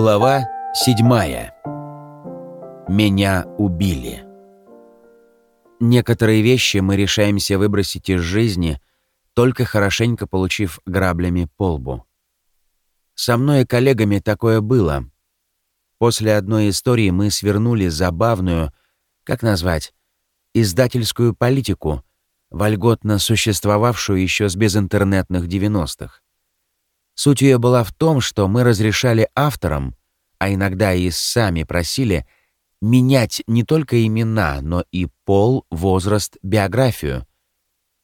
Глава седьмая. Меня убили. Некоторые вещи мы решаемся выбросить из жизни, только хорошенько получив граблями по лбу. Со мной и коллегами такое было. После одной истории мы свернули забавную, как назвать, издательскую политику, вольготно существовавшую еще с безинтернетных 90-х. Суть ее была в том, что мы разрешали авторам, а иногда и сами просили, менять не только имена, но и пол, возраст, биографию.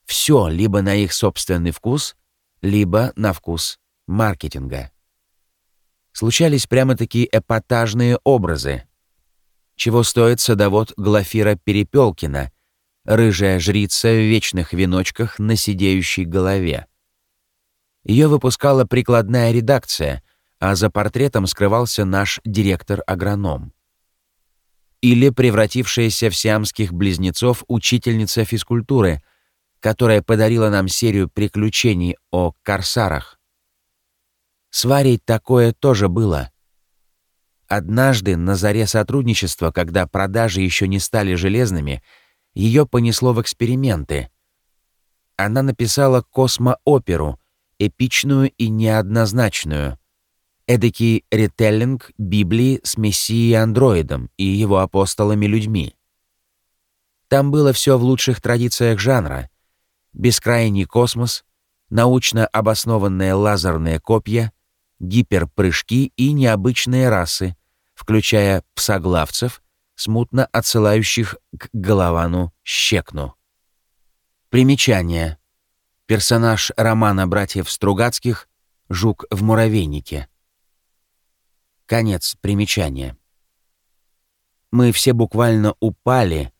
Все либо на их собственный вкус, либо на вкус маркетинга. Случались прямо-таки эпатажные образы. Чего стоит садовод Глафира Перепелкина, рыжая жрица в вечных веночках на сидеющей голове. Ее выпускала прикладная редакция, а за портретом скрывался наш директор-агроном. Или превратившаяся в сиамских близнецов учительница физкультуры, которая подарила нам серию приключений о корсарах. С Варей такое тоже было. Однажды, на заре сотрудничества, когда продажи еще не стали железными, ее понесло в эксперименты. Она написала космооперу — эпичную и неоднозначную. Эдакий ретеллинг Библии с Мессией Андроидом и его апостолами-людьми. Там было все в лучших традициях жанра. Бескрайний космос, научно обоснованные лазерные копья, гиперпрыжки и необычные расы, включая псоглавцев, смутно отсылающих к Головану Щекну. Примечание. Персонаж романа братьев Стругацких «Жук в муравейнике». Конец примечания. Мы все буквально упали,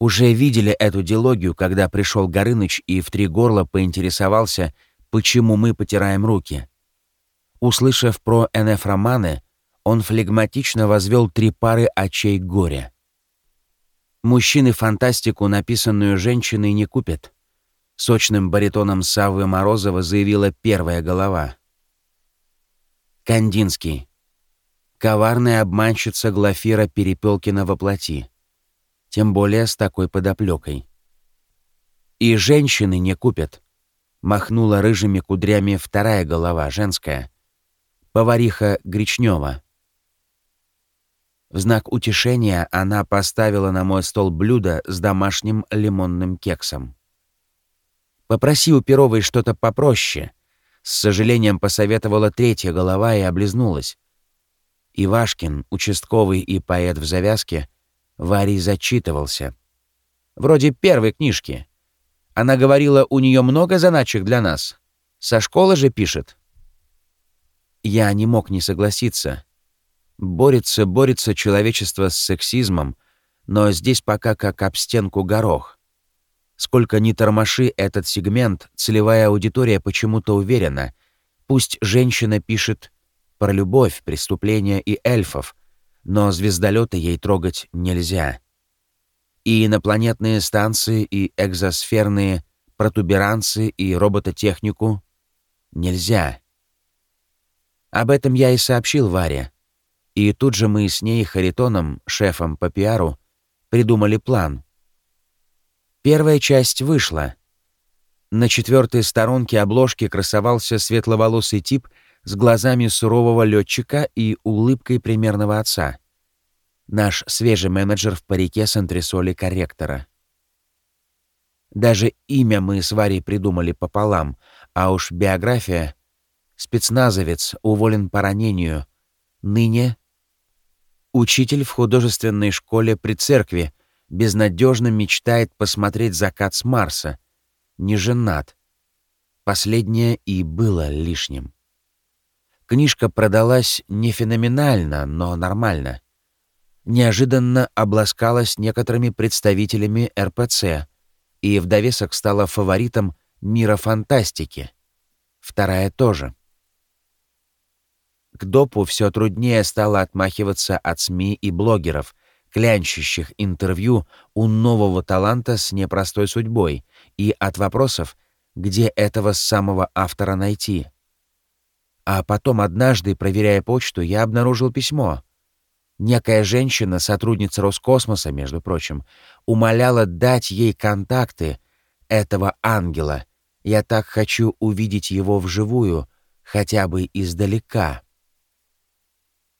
уже видели эту дилогию, когда пришел Горыныч и в три горла поинтересовался, почему мы потираем руки. Услышав про НФ-романы, он флегматично возвел три пары очей горя. Мужчины фантастику, написанную женщиной, не купят. Сочным баритоном Саввы Морозова заявила первая голова. Кандинский. Коварная обманщица Глафира Перепелкина во плоти. Тем более с такой подоплекой. «И женщины не купят», — махнула рыжими кудрями вторая голова, женская. Повариха Гречнева. В знак утешения она поставила на мой стол блюдо с домашним лимонным кексом. Попроси у Перовой что-то попроще. С сожалением посоветовала третья голова и облизнулась. Ивашкин, участковый и поэт в завязке, Варий зачитывался. Вроде первой книжки. Она говорила, у нее много заначек для нас. Со школы же пишет. Я не мог не согласиться. Борется, борется человечество с сексизмом, но здесь пока как об стенку горох. Сколько ни тормоши этот сегмент, целевая аудитория почему-то уверена. Пусть женщина пишет про любовь, преступления и эльфов, но звездолеты ей трогать нельзя. И инопланетные станции, и экзосферные протуберанцы, и робототехнику нельзя. Об этом я и сообщил Варе. И тут же мы с ней, Харитоном, шефом по пиару, придумали план — Первая часть вышла. На четвертой сторонке обложки красовался светловолосый тип с глазами сурового летчика и улыбкой примерного отца. Наш свежий менеджер в парике с антресоли корректора. Даже имя мы с Варей придумали пополам, а уж биография — спецназовец, уволен по ранению, ныне — учитель в художественной школе при церкви — безнадежно мечтает посмотреть закат с Марса. Не женат. Последнее и было лишним. Книжка продалась не феноменально, но нормально. Неожиданно обласкалась некоторыми представителями РПЦ и в довесок стала фаворитом мира фантастики. Вторая тоже. К допу все труднее стало отмахиваться от СМИ и блогеров — клянчащих интервью у нового таланта с непростой судьбой и от вопросов, где этого самого автора найти. А потом однажды, проверяя почту, я обнаружил письмо. Некая женщина, сотрудница Роскосмоса, между прочим, умоляла дать ей контакты этого ангела. Я так хочу увидеть его вживую, хотя бы издалека.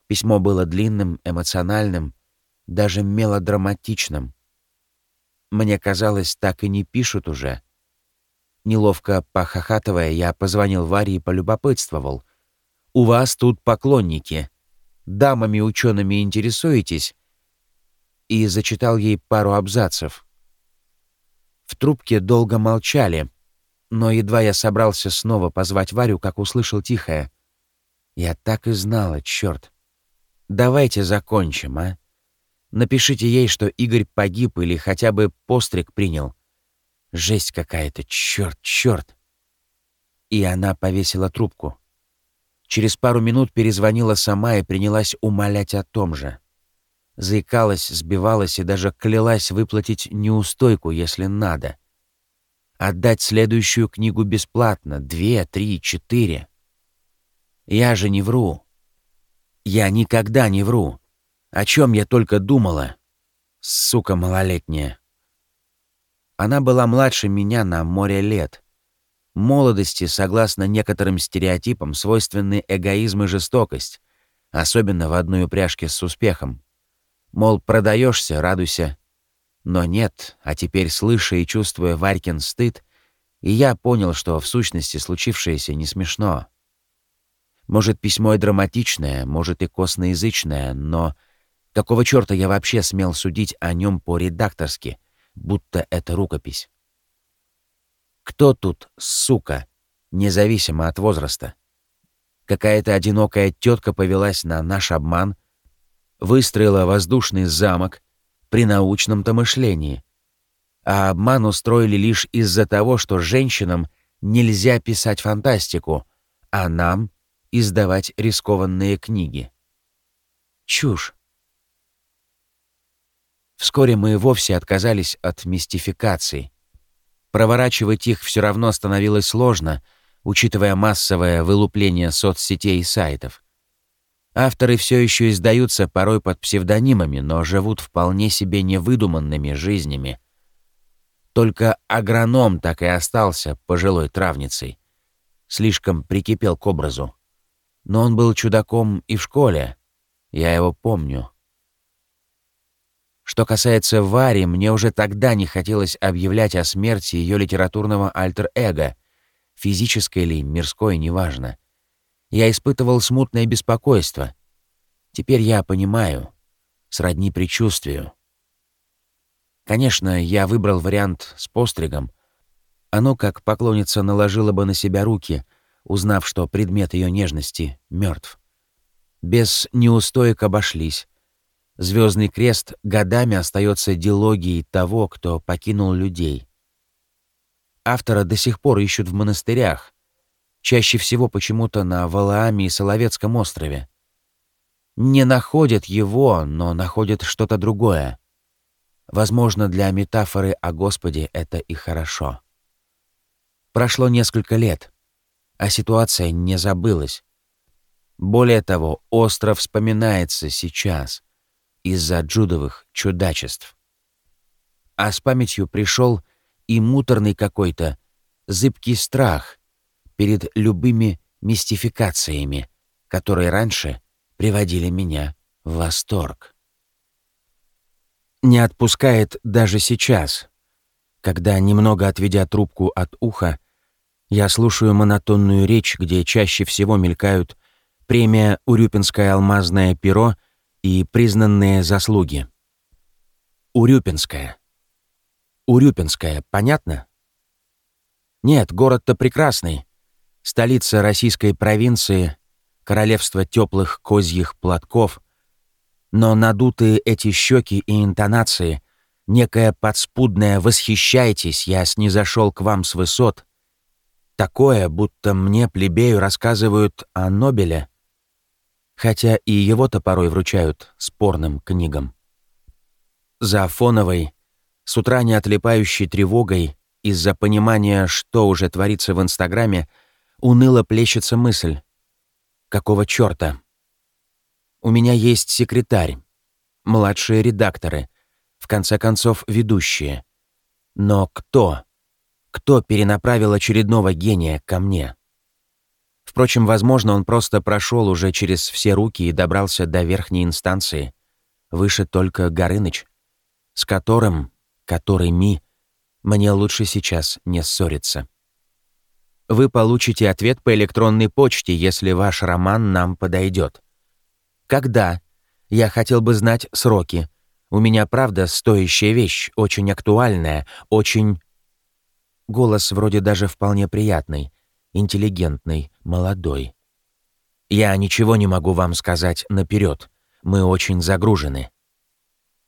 Письмо было длинным, эмоциональным, даже мелодраматичным. Мне казалось, так и не пишут уже. Неловко похохатывая, я позвонил Варе и полюбопытствовал — у вас тут поклонники. Дамами-учеными интересуетесь?» И зачитал ей пару абзацев. В трубке долго молчали, но едва я собрался снова позвать Варю, как услышал тихое. «Я так и знала, черт. Давайте закончим, а? Напишите ей, что Игорь погиб или хотя бы постриг принял. Жесть какая-то, черт, черт!» И она повесила трубку. Через пару минут перезвонила сама и принялась умолять о том же. Заикалась, сбивалась и даже клялась выплатить неустойку, если надо. Отдать следующую книгу бесплатно, две, три, четыре. Я же не вру. Я никогда не вру. О чем я только думала. Сука малолетняя. Она была младше меня на море лет. Молодости, согласно некоторым стереотипам, свойственны эгоизм и жестокость, особенно в одной упряжке с успехом. Мол, продаешься, радуйся. Но нет, а теперь, слыша и чувствуя Варькин стыд, и я понял, что в сущности случившееся не смешно. Может, письмо и драматичное, может и косноязычное, но какого черта я вообще смел судить о нем по-редакторски, будто это рукопись? Кто тут сука, независимо от возраста? Какая-то одинокая тетка повелась на наш обман, выстроила воздушный замок при научном-то мышлении. А обман устроили лишь из-за того, что женщинам нельзя писать фантастику, а нам издавать рискованные книги. Чушь. Вскоре мы вовсе отказались от мистификаций. Проворачивать их все равно становилось сложно, учитывая массовое вылупление соцсетей и сайтов. Авторы все еще издаются порой под псевдонимами, но живут вполне себе невыдуманными жизнями. Только агроном так и остался пожилой травницей. Слишком прикипел к образу. Но он был чудаком и в школе. Я его помню. Что касается Вари, мне уже тогда не хотелось объявлять о смерти ее литературного альтер-эго, физическое ли, мирское, неважно. Я испытывал смутное беспокойство. Теперь я понимаю, сродни предчувствию. Конечно, я выбрал вариант с постригом. Оно, как поклонница, наложило бы на себя руки, узнав, что предмет ее нежности мертв. Без неустоек обошлись. Звездный крест годами остается дилогией того, кто покинул людей. Автора до сих пор ищут в монастырях, чаще всего почему-то на Валааме и Соловецком острове. Не находят его, но находят что-то другое. Возможно, для метафоры о Господе это и хорошо. Прошло несколько лет, а ситуация не забылась. Более того, остров вспоминается сейчас из-за джудовых чудачеств. А с памятью пришел и муторный какой-то, зыбкий страх перед любыми мистификациями, которые раньше приводили меня в восторг. Не отпускает даже сейчас, когда, немного отведя трубку от уха, я слушаю монотонную речь, где чаще всего мелькают премия «Урюпинское алмазное перо» и признанные заслуги. Урюпинская. Урюпинская, понятно? Нет, город-то прекрасный. Столица российской провинции, королевство теплых козьих платков. Но надутые эти щеки и интонации, некое подспудное «восхищайтесь, я снизошел к вам с высот», такое, будто мне, плебею, рассказывают о Нобеле — хотя и его-то порой вручают спорным книгам. За фоновой, с утра не отлипающей тревогой, из-за понимания, что уже творится в Инстаграме, уныло плещется мысль. Какого чёрта? У меня есть секретарь, младшие редакторы, в конце концов, ведущие. Но кто? Кто перенаправил очередного гения ко мне? Впрочем, возможно, он просто прошел уже через все руки и добрался до верхней инстанции. Выше только Горыныч, с которым, которыми, мне лучше сейчас не ссориться. Вы получите ответ по электронной почте, если ваш роман нам подойдет. Когда? Я хотел бы знать сроки. У меня, правда, стоящая вещь, очень актуальная, очень... Голос вроде даже вполне приятный, интеллигентный, молодой. Я ничего не могу вам сказать наперед. Мы очень загружены.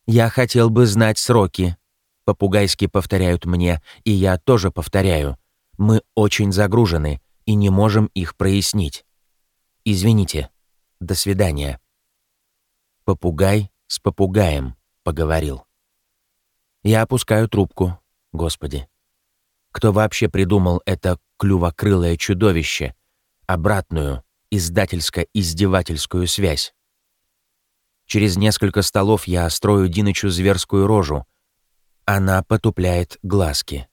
Я хотел бы знать сроки. Попугайски повторяют мне, и я тоже повторяю. Мы очень загружены и не можем их прояснить. Извините. До свидания. Попугай с попугаем поговорил. Я опускаю трубку. Господи. Кто вообще придумал это клювокрылое чудовище? Обратную, издательско-издевательскую связь. Через несколько столов я строю Динычу зверскую рожу. Она потупляет глазки.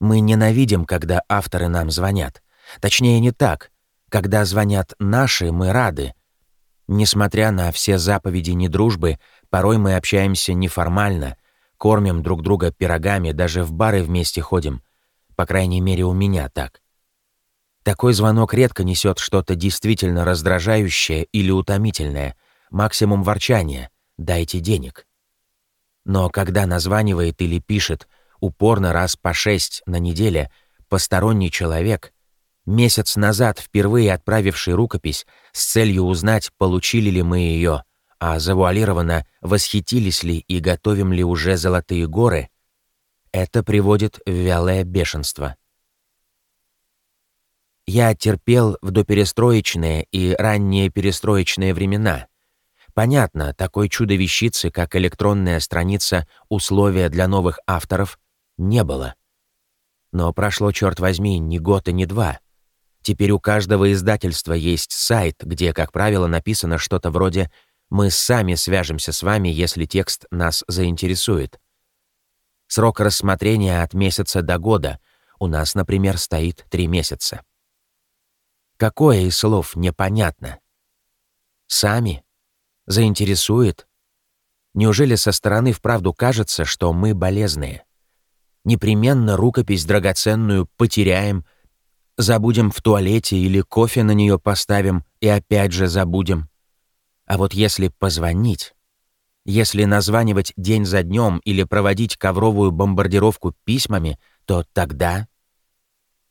Мы ненавидим, когда авторы нам звонят. Точнее, не так. Когда звонят наши, мы рады. Несмотря на все заповеди недружбы, порой мы общаемся неформально, кормим друг друга пирогами, даже в бары вместе ходим. По крайней мере, у меня так. Такой звонок редко несет что-то действительно раздражающее или утомительное, максимум ворчания «дайте денег». Но когда названивает или пишет – упорно раз по шесть на неделе, посторонний человек, месяц назад впервые отправивший рукопись с целью узнать, получили ли мы ее, а завуалированно восхитились ли и готовим ли уже золотые горы, это приводит в вялое бешенство. Я терпел в доперестроечные и ранние перестроечные времена. Понятно, такой чудо-вещицы, как электронная страница «Условия для новых авторов» не было. Но прошло, черт возьми, не год и не два. Теперь у каждого издательства есть сайт, где, как правило, написано что-то вроде «Мы сами свяжемся с вами, если текст нас заинтересует». Срок рассмотрения от месяца до года. У нас, например, стоит три месяца. Какое из слов непонятно? Сами? Заинтересует? Неужели со стороны вправду кажется, что мы болезные? непременно рукопись драгоценную потеряем, забудем в туалете или кофе на нее поставим и опять же забудем. А вот если позвонить, если названивать день за днем или проводить ковровую бомбардировку письмами, то тогда...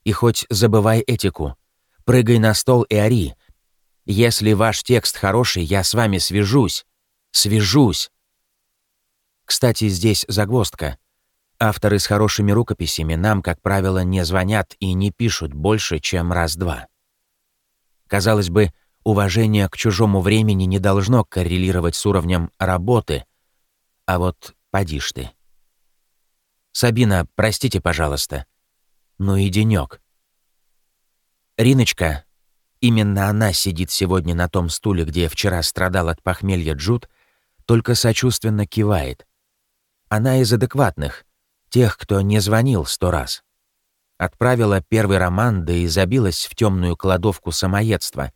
И хоть забывай этику, прыгай на стол и ори. Если ваш текст хороший, я с вами свяжусь. Свяжусь. Кстати, здесь загвоздка — Авторы с хорошими рукописями нам, как правило, не звонят и не пишут больше, чем раз-два. Казалось бы, уважение к чужому времени не должно коррелировать с уровнем работы, а вот поди ж ты. «Сабина, простите, пожалуйста. Ну и денёк». Риночка, именно она сидит сегодня на том стуле, где вчера страдал от похмелья Джуд, только сочувственно кивает. Она из адекватных, тех, кто не звонил сто раз. Отправила первый роман, да и забилась в темную кладовку самоедства.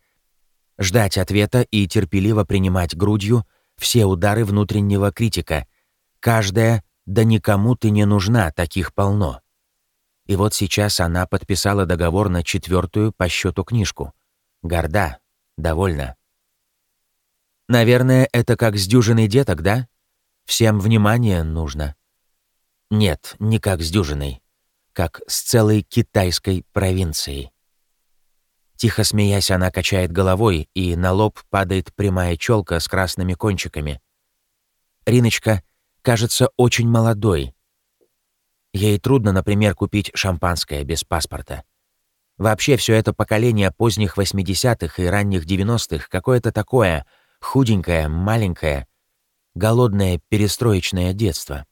Ждать ответа и терпеливо принимать грудью все удары внутреннего критика. Каждая «да никому ты не нужна, таких полно». И вот сейчас она подписала договор на четвертую по счету книжку. Горда, довольна. Наверное, это как с дюжиной деток, да? Всем внимание нужно. Нет, не как с дюжиной. Как с целой китайской провинцией. Тихо смеясь, она качает головой, и на лоб падает прямая челка с красными кончиками. Риночка кажется очень молодой. Ей трудно, например, купить шампанское без паспорта. Вообще все это поколение поздних 80-х и ранних 90-х какое-то такое худенькое, маленькое, голодное перестроечное детство.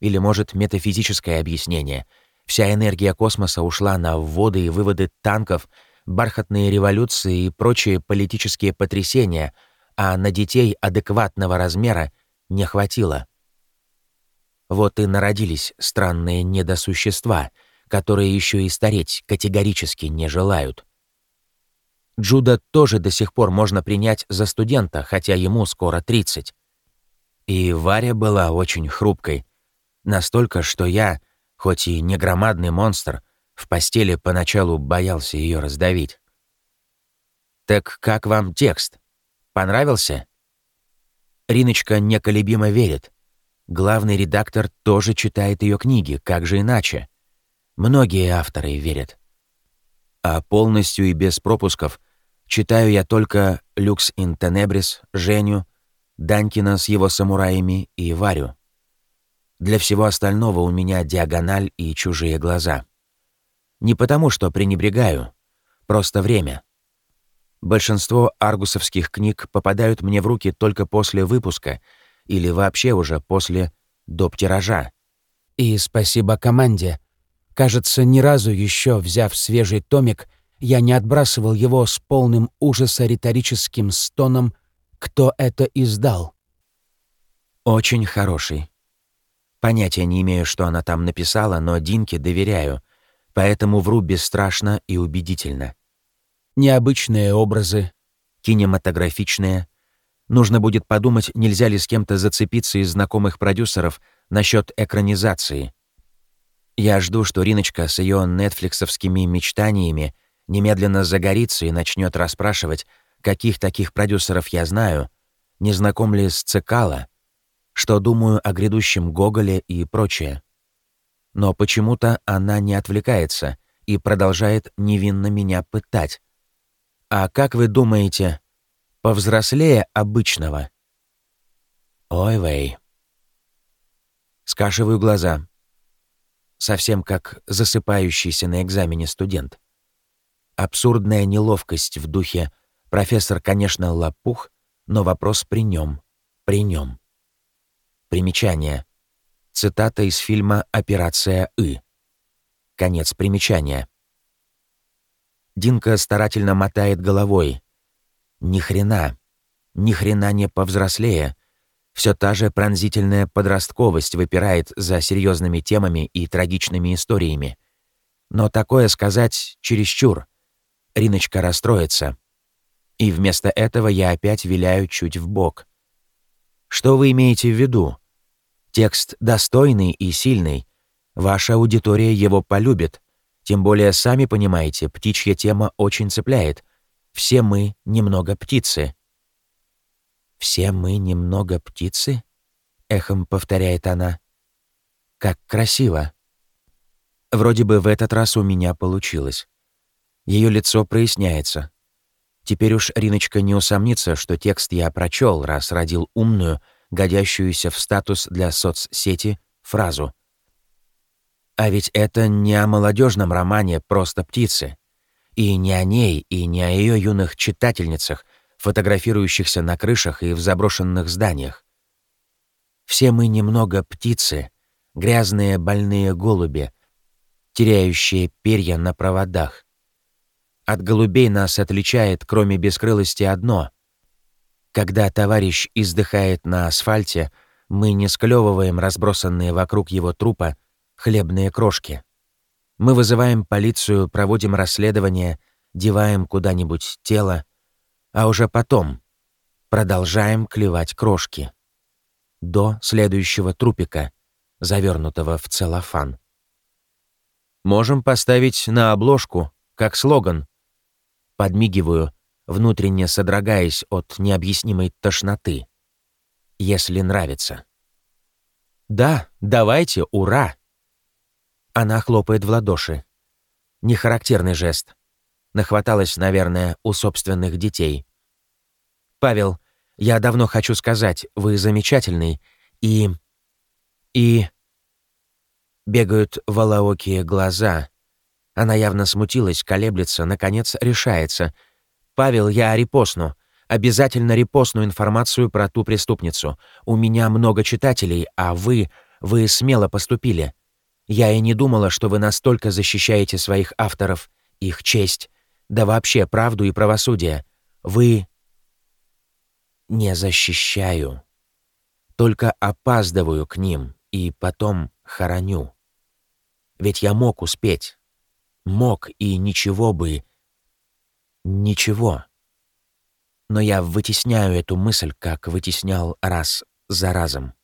Или, может, метафизическое объяснение. Вся энергия космоса ушла на вводы и выводы танков, бархатные революции и прочие политические потрясения, а на детей адекватного размера не хватило. Вот и народились странные недосущества, которые еще и стареть категорически не желают. Джуда тоже до сих пор можно принять за студента, хотя ему скоро 30. И Варя была очень хрупкой. Настолько, что я, хоть и не громадный монстр, в постели поначалу боялся ее раздавить. «Так как вам текст? Понравился?» Риночка неколебимо верит. Главный редактор тоже читает ее книги, как же иначе? Многие авторы верят. А полностью и без пропусков читаю я только «Люкс ин Тенебрис», «Женю», Данькина с его самураями и Варю. Для всего остального у меня диагональ и чужие глаза. Не потому, что пренебрегаю, просто время. Большинство аргусовских книг попадают мне в руки только после выпуска или вообще уже после доп. тиража. И спасибо команде. Кажется, ни разу еще, взяв свежий томик, я не отбрасывал его с полным ужаса риторическим стоном «Кто это издал?» Очень хороший. Понятия не имею, что она там написала, но Динке доверяю, поэтому вру бесстрашно и убедительно. Необычные образы, кинематографичные. Нужно будет подумать, нельзя ли с кем-то зацепиться из знакомых продюсеров насчет экранизации. Я жду, что Риночка с ее нетфликсовскими мечтаниями немедленно загорится и начнет расспрашивать, каких таких продюсеров я знаю, не знаком ли с Цикало, что думаю о грядущем Гоголе и прочее но почему-то она не отвлекается и продолжает невинно меня пытать. А как вы думаете, повзрослее обычного? Ой, вей. Скашиваю глаза. Совсем как засыпающийся на экзамене студент. Абсурдная неловкость в духе «профессор, конечно, лопух, но вопрос при нем, при нем». Примечание. Цитата из фильма «Операция И». Конец примечания. Динка старательно мотает головой. Ни хрена. Ни хрена не повзрослее. Все та же пронзительная подростковость выпирает за серьезными темами и трагичными историями. Но такое сказать чересчур. Риночка расстроится. И вместо этого я опять виляю чуть в бок. Что вы имеете в виду? Текст достойный и сильный. Ваша аудитория его полюбит. Тем более, сами понимаете, птичья тема очень цепляет. Все мы немного птицы. «Все мы немного птицы?» — эхом повторяет она. «Как красиво!» Вроде бы в этот раз у меня получилось. Ее лицо проясняется. Теперь уж Риночка не усомнится, что текст я прочел, раз родил умную, годящуюся в статус для соцсети фразу. А ведь это не о молодежном романе «Просто птицы». И не о ней, и не о ее юных читательницах, фотографирующихся на крышах и в заброшенных зданиях. Все мы немного птицы, грязные больные голуби, теряющие перья на проводах. От голубей нас отличает, кроме бескрылости, одно когда товарищ издыхает на асфальте, мы не склевываем разбросанные вокруг его трупа хлебные крошки. Мы вызываем полицию, проводим расследование, деваем куда-нибудь тело, а уже потом продолжаем клевать крошки. До следующего трупика, завернутого в целлофан. Можем поставить на обложку, как слоган. Подмигиваю, внутренне содрогаясь от необъяснимой тошноты. Если нравится. «Да, давайте, ура!» Она хлопает в ладоши. Нехарактерный жест. Нахваталась, наверное, у собственных детей. «Павел, я давно хочу сказать, вы замечательный, и... и...» Бегают волоокие глаза. Она явно смутилась, колеблется, наконец решается — «Павел, я репостну. Обязательно репостну информацию про ту преступницу. У меня много читателей, а вы... вы смело поступили. Я и не думала, что вы настолько защищаете своих авторов, их честь. Да вообще правду и правосудие. Вы... Не защищаю. Только опаздываю к ним и потом хороню. Ведь я мог успеть. Мог и ничего бы... Ничего. Но я вытесняю эту мысль, как вытеснял раз за разом.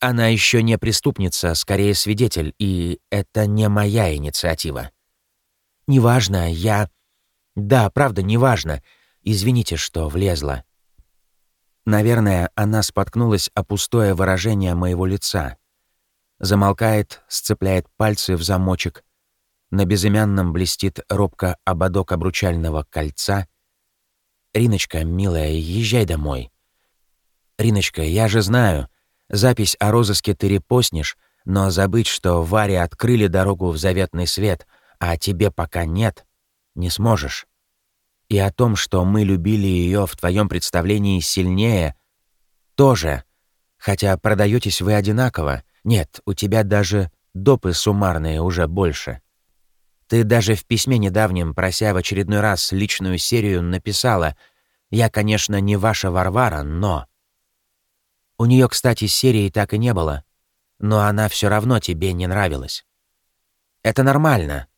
Она еще не преступница, скорее свидетель, и это не моя инициатива. Неважно, я... Да, правда, неважно. Извините, что влезла. Наверное, она споткнулась о пустое выражение моего лица. Замолкает, сцепляет пальцы в замочек. На безымянном блестит робко ободок обручального кольца. «Риночка, милая, езжай домой». «Риночка, я же знаю, запись о розыске ты репостнешь, но забыть, что Варе открыли дорогу в заветный свет, а тебе пока нет, не сможешь. И о том, что мы любили ее в твоем представлении сильнее, тоже, хотя продаетесь вы одинаково, нет, у тебя даже допы суммарные уже больше. Ты даже в письме недавнем, прося в очередной раз личную серию, написала «Я, конечно, не ваша Варвара, но...» У нее, кстати, серии так и не было, но она все равно тебе не нравилась. Это нормально.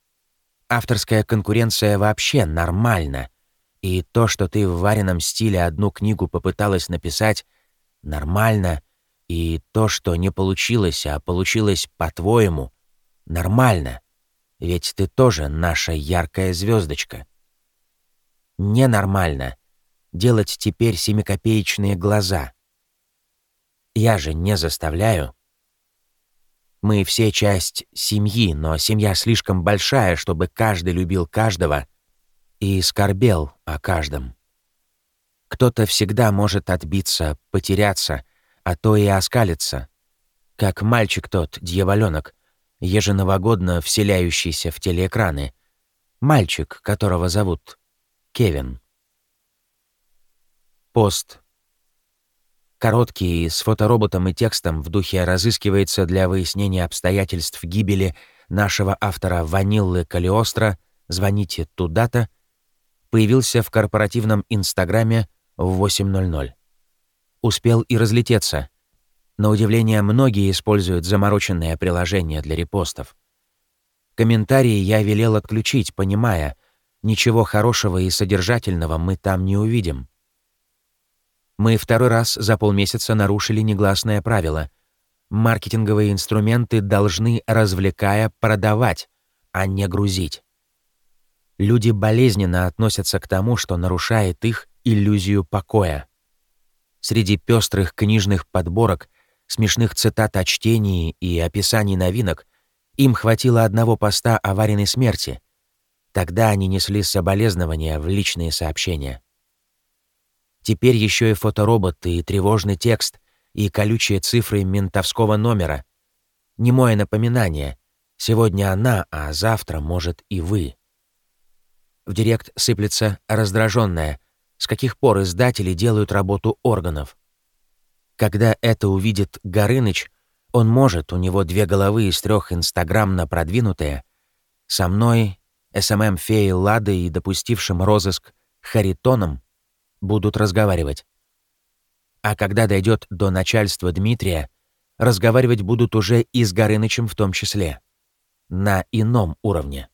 Авторская конкуренция вообще нормально. И то, что ты в вареном стиле одну книгу попыталась написать, нормально. И то, что не получилось, а получилось по-твоему, нормально. Ведь ты тоже наша яркая звездочка. Ненормально делать теперь семикопеечные глаза — я же не заставляю. Мы все часть семьи, но семья слишком большая, чтобы каждый любил каждого и скорбел о каждом. Кто-то всегда может отбиться, потеряться, а то и оскалиться. Как мальчик тот, дьяволёнок, еженовогодно вселяющийся в телеэкраны. Мальчик, которого зовут Кевин. Пост Короткий, с фотороботом и текстом в духе разыскивается для выяснения обстоятельств гибели нашего автора Ваниллы Калиостро «Звоните туда-то» появился в корпоративном Инстаграме в 8.00. Успел и разлететься. На удивление, многие используют замороченное приложение для репостов. Комментарии я велел отключить, понимая, ничего хорошего и содержательного мы там не увидим. Мы второй раз за полмесяца нарушили негласное правило. Маркетинговые инструменты должны, развлекая, продавать, а не грузить. Люди болезненно относятся к тому, что нарушает их иллюзию покоя. Среди пестрых книжных подборок, смешных цитат о чтении и описаний новинок им хватило одного поста о вареной смерти. Тогда они несли соболезнования в личные сообщения. Теперь еще и фотороботы, и тревожный текст, и колючие цифры ментовского номера. Немое напоминание. Сегодня она, а завтра, может, и вы. В директ сыплется раздраженная. С каких пор издатели делают работу органов? Когда это увидит Горыныч, он может, у него две головы из трех инстаграмно продвинутые, со мной, SMM -феей Ладой и допустившим розыск Харитоном, будут разговаривать. А когда дойдет до начальства Дмитрия, разговаривать будут уже и с Горынычем в том числе. На ином уровне.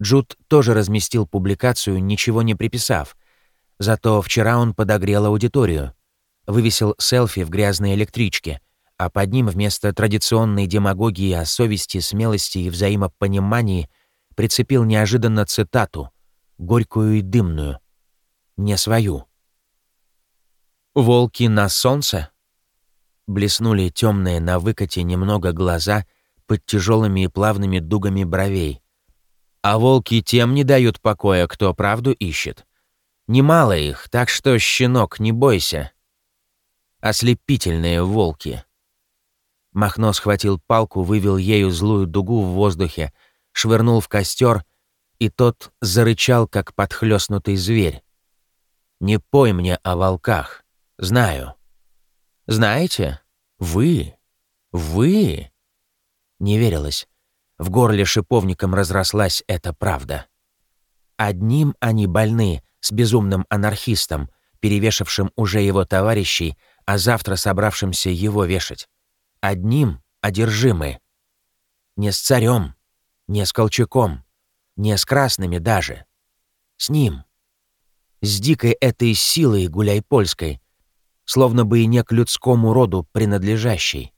Джуд тоже разместил публикацию, ничего не приписав. Зато вчера он подогрел аудиторию. Вывесил селфи в грязной электричке, а под ним вместо традиционной демагогии о совести, смелости и взаимопонимании прицепил неожиданно цитату, горькую и дымную — не свою. «Волки на солнце?» Блеснули темные на выкате немного глаза под тяжелыми и плавными дугами бровей. А волки тем не дают покоя, кто правду ищет. Немало их, так что, щенок, не бойся. Ослепительные волки. Махно схватил палку, вывел ею злую дугу в воздухе, швырнул в костер, и тот зарычал, как подхлёстнутый зверь. Не пой мне о волках. Знаю. Знаете? Вы? Вы? Не верилось. В горле шиповником разрослась эта правда. Одним они больны с безумным анархистом, перевешавшим уже его товарищей, а завтра собравшимся его вешать. Одним одержимы. Не с царем, не с Колчаком, не с красными даже. С ним. С дикой этой силой гуляй-польской, словно бы и не к людскому роду принадлежащей.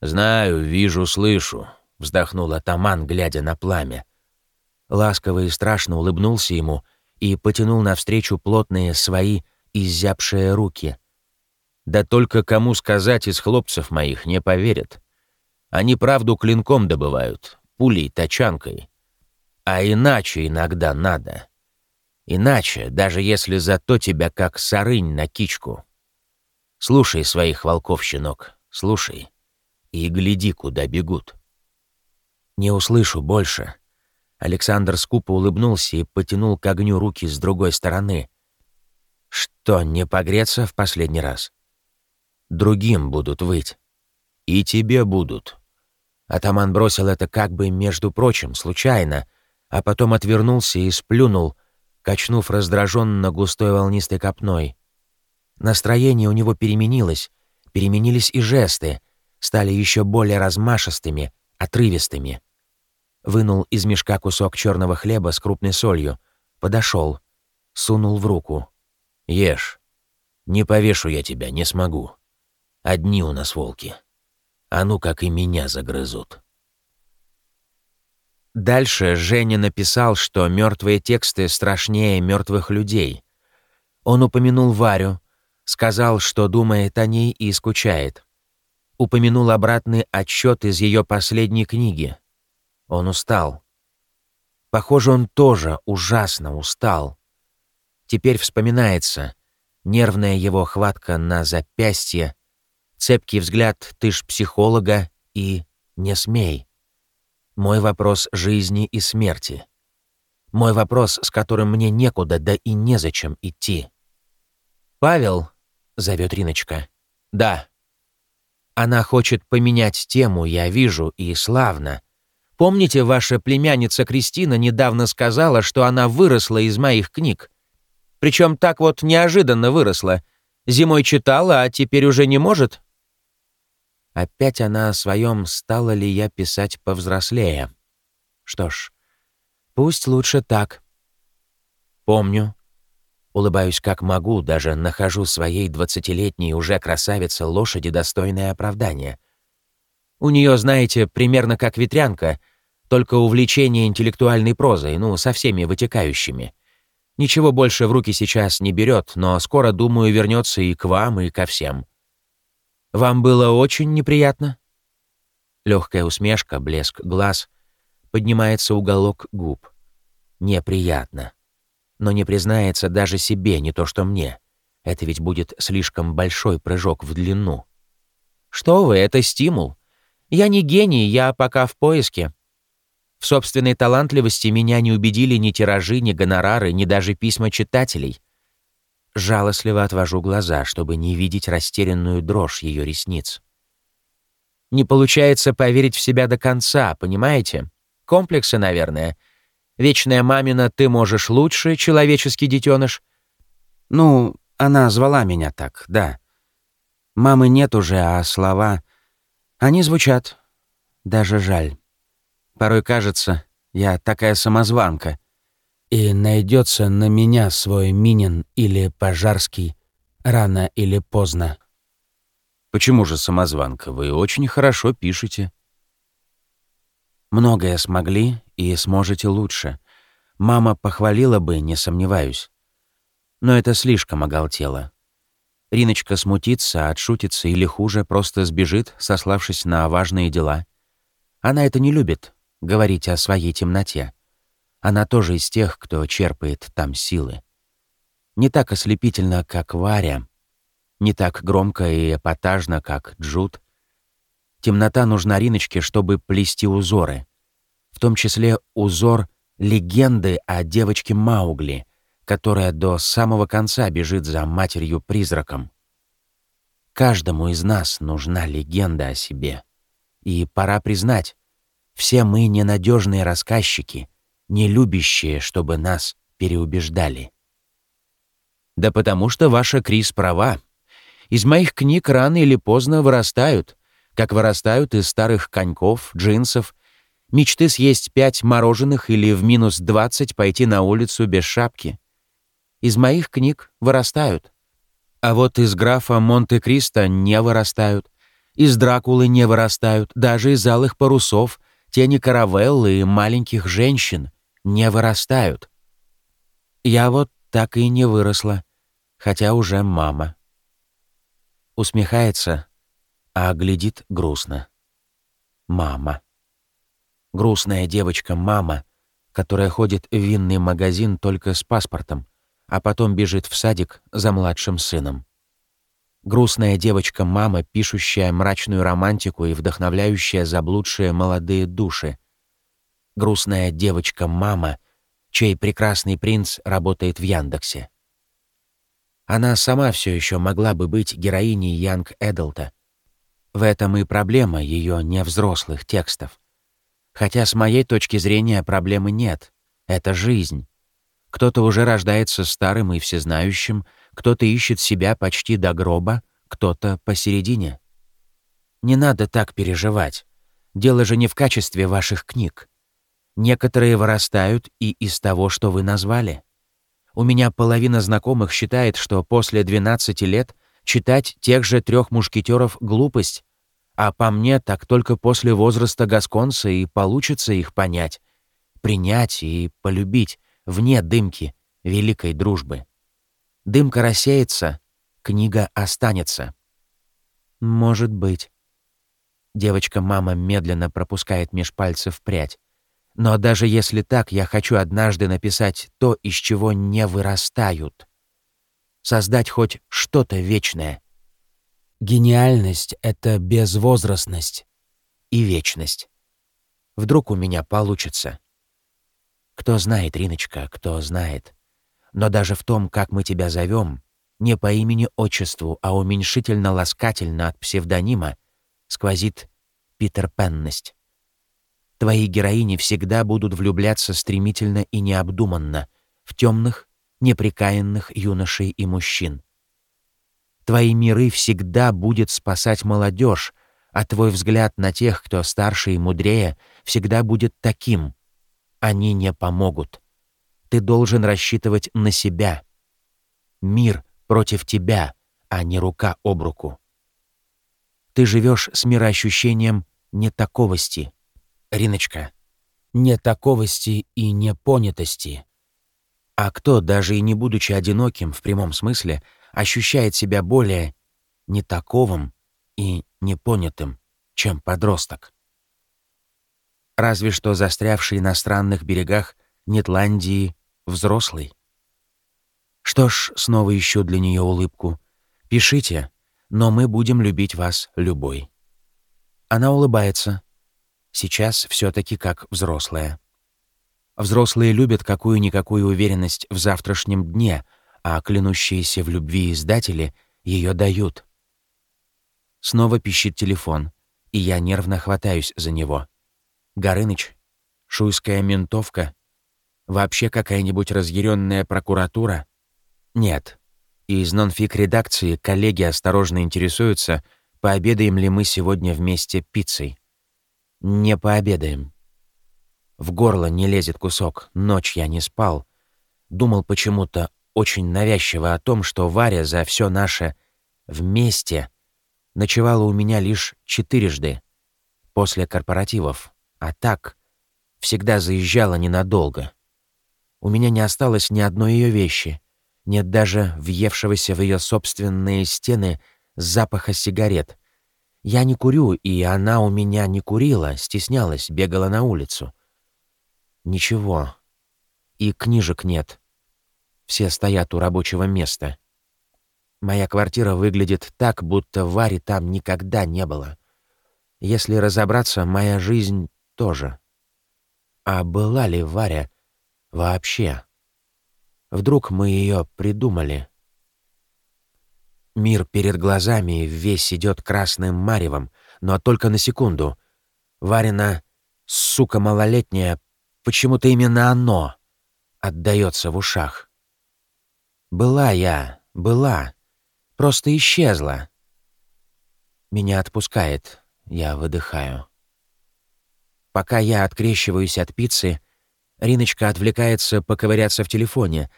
«Знаю, вижу, слышу», — вздохнул атаман, глядя на пламя. Ласково и страшно улыбнулся ему и потянул навстречу плотные свои изябшие руки. «Да только кому сказать из хлопцев моих не поверят. Они правду клинком добывают, пулей, тачанкой. А иначе иногда надо. Иначе, даже если зато тебя как сарынь на кичку. Слушай своих волков, щенок, слушай и гляди, куда бегут. «Не услышу больше». Александр скупо улыбнулся и потянул к огню руки с другой стороны. «Что, не погреться в последний раз?» «Другим будут выть. И тебе будут». Атаман бросил это как бы, между прочим, случайно, а потом отвернулся и сплюнул, качнув раздраженно густой волнистой копной. Настроение у него переменилось, переменились и жесты, стали еще более размашистыми, отрывистыми. Вынул из мешка кусок черного хлеба с крупной солью, подошел, сунул в руку. «Ешь. Не повешу я тебя, не смогу. Одни у нас волки. А ну, как и меня загрызут». Дальше Женя написал, что мертвые тексты страшнее мертвых людей. Он упомянул Варю, сказал, что думает о ней и скучает упомянул обратный отчет из ее последней книги. Он устал. Похоже, он тоже ужасно устал. Теперь вспоминается нервная его хватка на запястье, цепкий взгляд «ты ж психолога» и «не смей». Мой вопрос жизни и смерти. Мой вопрос, с которым мне некуда, да и незачем идти. «Павел», — зовет Риночка. «Да», она хочет поменять тему, я вижу, и славно. Помните, ваша племянница Кристина недавно сказала, что она выросла из моих книг? Причем так вот неожиданно выросла. Зимой читала, а теперь уже не может? Опять она о своем «стала ли я писать повзрослее?» Что ж, пусть лучше так. Помню, Улыбаюсь как могу, даже нахожу своей двадцатилетней уже красавице лошади достойное оправдание. У нее, знаете, примерно как ветрянка, только увлечение интеллектуальной прозой, ну, со всеми вытекающими. Ничего больше в руки сейчас не берет, но скоро, думаю, вернется и к вам, и ко всем. Вам было очень неприятно? Легкая усмешка, блеск глаз, поднимается уголок губ. Неприятно но не признается даже себе, не то что мне. Это ведь будет слишком большой прыжок в длину. Что вы, это стимул. Я не гений, я пока в поиске. В собственной талантливости меня не убедили ни тиражи, ни гонорары, ни даже письма читателей. Жалостливо отвожу глаза, чтобы не видеть растерянную дрожь ее ресниц. Не получается поверить в себя до конца, понимаете? Комплексы, наверное — Вечная мамина «ты можешь лучше, человеческий детеныш». Ну, она звала меня так, да. Мамы нет уже, а слова... Они звучат. Даже жаль. Порой кажется, я такая самозванка. И найдется на меня свой Минин или Пожарский рано или поздно. Почему же самозванка? Вы очень хорошо пишете. Многое смогли и сможете лучше. Мама похвалила бы, не сомневаюсь. Но это слишком оголтело. Риночка смутится, отшутится или хуже, просто сбежит, сославшись на важные дела. Она это не любит, говорить о своей темноте. Она тоже из тех, кто черпает там силы. Не так ослепительно, как Варя, не так громко и эпатажно, как Джуд, Темнота нужна Риночке, чтобы плести узоры. В том числе узор легенды о девочке Маугли, которая до самого конца бежит за матерью-призраком. Каждому из нас нужна легенда о себе. И пора признать, Все мы ненадежные рассказчики, не любящие, чтобы нас переубеждали. Да потому что ваша Крис права. Из моих книг рано или поздно вырастают, как вырастают из старых коньков, джинсов, мечты съесть пять мороженых или в минус двадцать пойти на улицу без шапки. Из моих книг вырастают. А вот из графа Монте-Кристо не вырастают. Из Дракулы не вырастают, даже из алых парусов, тени каравеллы и маленьких женщин не вырастают. Я вот так и не выросла, хотя уже мама. Усмехается, а глядит грустно. Мама. Грустная девочка-мама, которая ходит в винный магазин только с паспортом, а потом бежит в садик за младшим сыном. Грустная девочка-мама, пишущая мрачную романтику и вдохновляющая заблудшие молодые души. Грустная девочка-мама, чей прекрасный принц работает в Яндексе. Она сама все еще могла бы быть героиней Янг Эдлта. В этом и проблема ее невзрослых текстов. Хотя с моей точки зрения проблемы нет. Это жизнь. Кто-то уже рождается старым и всезнающим, кто-то ищет себя почти до гроба, кто-то посередине. Не надо так переживать. Дело же не в качестве ваших книг. Некоторые вырастают и из того, что вы назвали. У меня половина знакомых считает, что после 12 лет читать тех же трех мушкетеров — глупость, а по мне так только после возраста Гасконца и получится их понять, принять и полюбить, вне дымки великой дружбы. Дымка рассеется, книга останется. Может быть. Девочка-мама медленно пропускает меж пальцев прядь. Но даже если так, я хочу однажды написать то, из чего не вырастают. Создать хоть что-то вечное. Гениальность — это безвозрастность и вечность. Вдруг у меня получится. Кто знает, Риночка, кто знает. Но даже в том, как мы тебя зовем, не по имени-отчеству, а уменьшительно-ласкательно от псевдонима, сквозит питерпенность. Твои героини всегда будут влюбляться стремительно и необдуманно в темных, неприкаянных юношей и мужчин. Твои миры всегда будет спасать молодежь, а твой взгляд на тех, кто старше и мудрее, всегда будет таким, они не помогут. Ты должен рассчитывать на себя. Мир против тебя, а не рука об руку. Ты живешь с мироощущением нетаковости. Риночка, нетаковости и непонятости. А кто, даже и не будучи одиноким в прямом смысле, ощущает себя более нетаковым и непонятым, чем подросток? разве что застрявший на странных берегах Нетландии взрослый. Что ж, снова ищу для нее улыбку. Пишите, но мы будем любить вас любой. Она улыбается. Сейчас все таки как взрослая. Взрослые любят какую-никакую уверенность в завтрашнем дне, а клянущиеся в любви издатели ее дают. Снова пищит телефон, и я нервно хватаюсь за него. Горыныч? Шуйская ментовка? Вообще какая-нибудь разъяренная прокуратура? Нет. из нонфик редакции коллеги осторожно интересуются, пообедаем ли мы сегодня вместе пиццей. Не пообедаем. В горло не лезет кусок, ночь я не спал. Думал почему-то очень навязчиво о том, что Варя за все наше «вместе» ночевала у меня лишь четырежды после корпоративов. А так, всегда заезжала ненадолго. У меня не осталось ни одной ее вещи, нет даже въевшегося в ее собственные стены запаха сигарет. Я не курю, и она у меня не курила, стеснялась, бегала на улицу. Ничего. И книжек нет. Все стоят у рабочего места. Моя квартира выглядит так, будто Вари там никогда не было. Если разобраться, моя жизнь тоже. А была ли Варя вообще? Вдруг мы ее придумали? Мир перед глазами весь идет красным маревом, но только на секунду. Варина Сука малолетняя, почему-то именно оно отдаётся в ушах. Была я, была, просто исчезла. Меня отпускает, я выдыхаю. Пока я открещиваюсь от пиццы, Риночка отвлекается поковыряться в телефоне.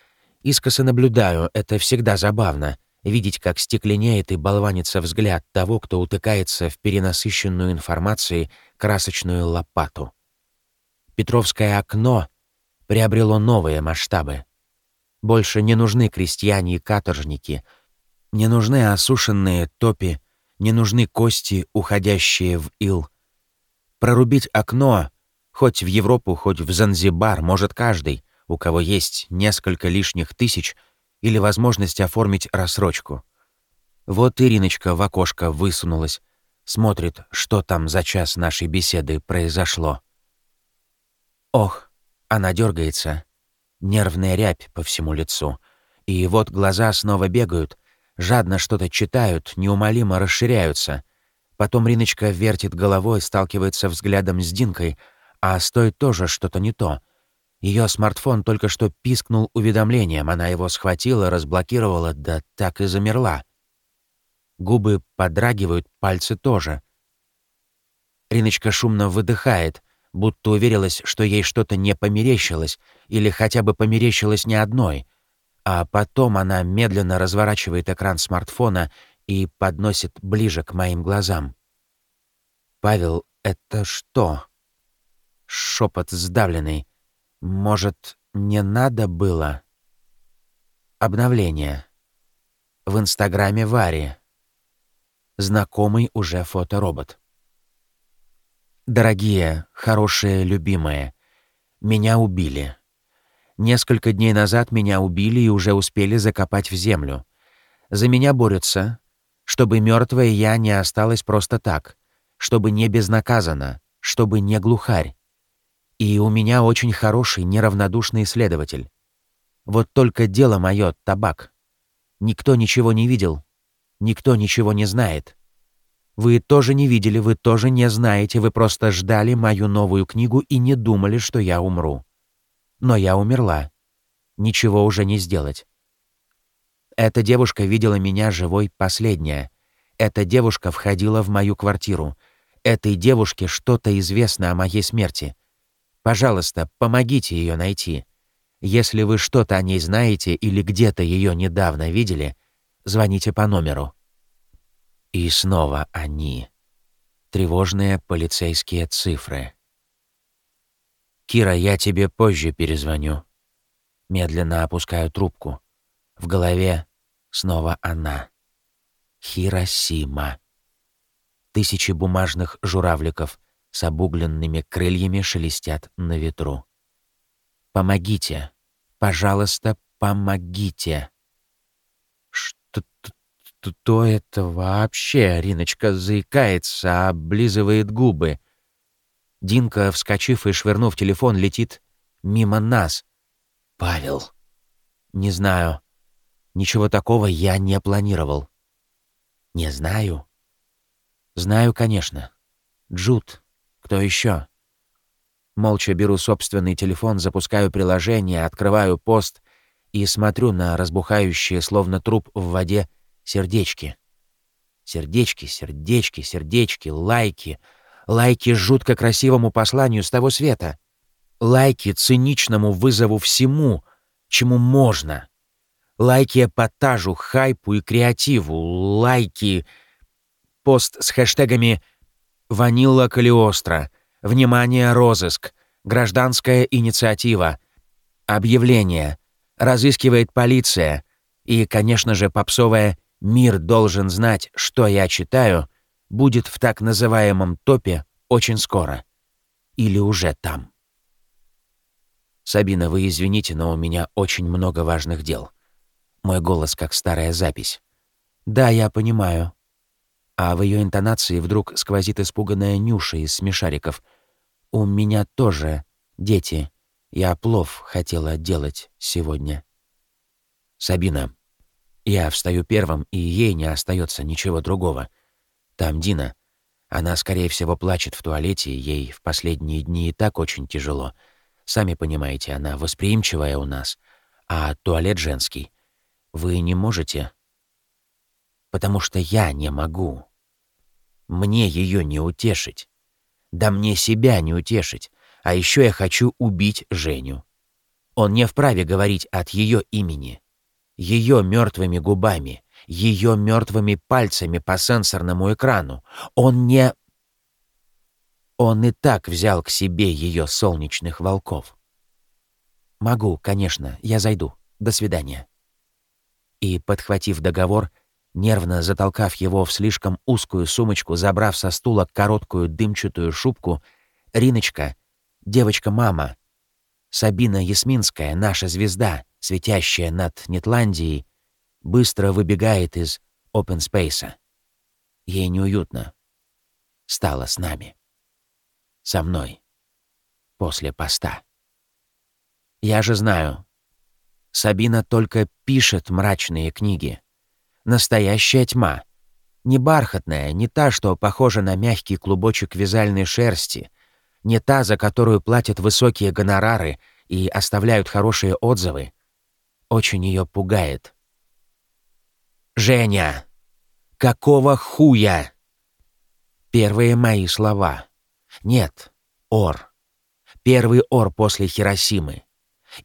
Искоса наблюдаю, это всегда забавно — видеть, как стекленеет и болванится взгляд того, кто утыкается в перенасыщенную информацией красочную лопату. Петровское окно приобрело новые масштабы. Больше не нужны крестьяне и каторжники, не нужны осушенные топи, не нужны кости, уходящие в ил. Прорубить окно Хоть в Европу, хоть в Занзибар может каждый, у кого есть несколько лишних тысяч или возможность оформить рассрочку. Вот Ириночка в окошко высунулась, смотрит, что там за час нашей беседы произошло. Ох, она дергается, нервная рябь по всему лицу. И вот глаза снова бегают, жадно что-то читают, неумолимо расширяются. Потом Риночка вертит головой, сталкивается взглядом с Динкой — а с той тоже что-то не то. Ее смартфон только что пискнул уведомлением, она его схватила, разблокировала, да так и замерла. Губы подрагивают, пальцы тоже. Риночка шумно выдыхает, будто уверилась, что ей что-то не померещилось, или хотя бы померещилось не одной. А потом она медленно разворачивает экран смартфона и подносит ближе к моим глазам. «Павел, это что?» Шепот сдавленный. Может, не надо было? Обновление. В инстаграме Вари. Знакомый уже фоторобот. Дорогие, хорошие, любимые, меня убили. Несколько дней назад меня убили и уже успели закопать в землю. За меня борются, чтобы мертвая я не осталась просто так, чтобы не безнаказанно, чтобы не глухарь. И у меня очень хороший, неравнодушный исследователь. Вот только дело мое — табак. Никто ничего не видел, никто ничего не знает. Вы тоже не видели, вы тоже не знаете, вы просто ждали мою новую книгу и не думали, что я умру. Но я умерла. Ничего уже не сделать. Эта девушка видела меня живой последняя. Эта девушка входила в мою квартиру. Этой девушке что-то известно о моей смерти. Пожалуйста, помогите ее найти. Если вы что-то о ней знаете или где-то ее недавно видели, звоните по номеру. И снова они. Тревожные полицейские цифры. «Кира, я тебе позже перезвоню». Медленно опускаю трубку. В голове снова она. Хиросима. Тысячи бумажных журавликов — с обугленными крыльями шелестят на ветру. «Помогите! Пожалуйста, помогите!» «Что это вообще?» Риночка заикается, облизывает губы. Динка, вскочив и швырнув телефон, летит мимо нас. «Павел!» «Не знаю. Ничего такого я не планировал». «Не знаю?» «Знаю, конечно. Джуд, кто еще? Молча беру собственный телефон, запускаю приложение, открываю пост и смотрю на разбухающие, словно труп в воде, сердечки. Сердечки, сердечки, сердечки, лайки. Лайки жутко красивому посланию с того света. Лайки циничному вызову всему, чему можно. Лайки эпатажу, хайпу и креативу. Лайки... Пост с хэштегами Ванилла Калиостро. Внимание, розыск. Гражданская инициатива. Объявление. Разыскивает полиция. И, конечно же, попсовая «Мир должен знать, что я читаю» будет в так называемом топе очень скоро. Или уже там. «Сабина, вы извините, но у меня очень много важных дел». Мой голос как старая запись. «Да, я понимаю а в ее интонации вдруг сквозит испуганная Нюша из смешариков. «У меня тоже дети. Я плов хотела делать сегодня». «Сабина». Я встаю первым, и ей не остается ничего другого. Там Дина. Она, скорее всего, плачет в туалете, ей в последние дни и так очень тяжело. Сами понимаете, она восприимчивая у нас, а туалет женский. Вы не можете? Потому что я не могу. Мне ее не утешить. Да мне себя не утешить. А еще я хочу убить Женю. Он не вправе говорить от ее имени. Ее мертвыми губами, ее мертвыми пальцами по сенсорному экрану. Он не... Он и так взял к себе ее солнечных волков. «Могу, конечно, я зайду. До свидания». И, подхватив договор, нервно затолкав его в слишком узкую сумочку, забрав со стула короткую дымчатую шубку, Риночка, девочка-мама, Сабина Ясминская, наша звезда, светящая над Нетландией, быстро выбегает из open space. Ей неуютно. Стало с нами. Со мной. После поста. Я же знаю. Сабина только пишет мрачные книги. Настоящая тьма. Не бархатная, не та, что похожа на мягкий клубочек вязальной шерсти, не та, за которую платят высокие гонорары и оставляют хорошие отзывы. Очень ее пугает. «Женя! Какого хуя?» Первые мои слова. Нет, ор. Первый ор после Хиросимы.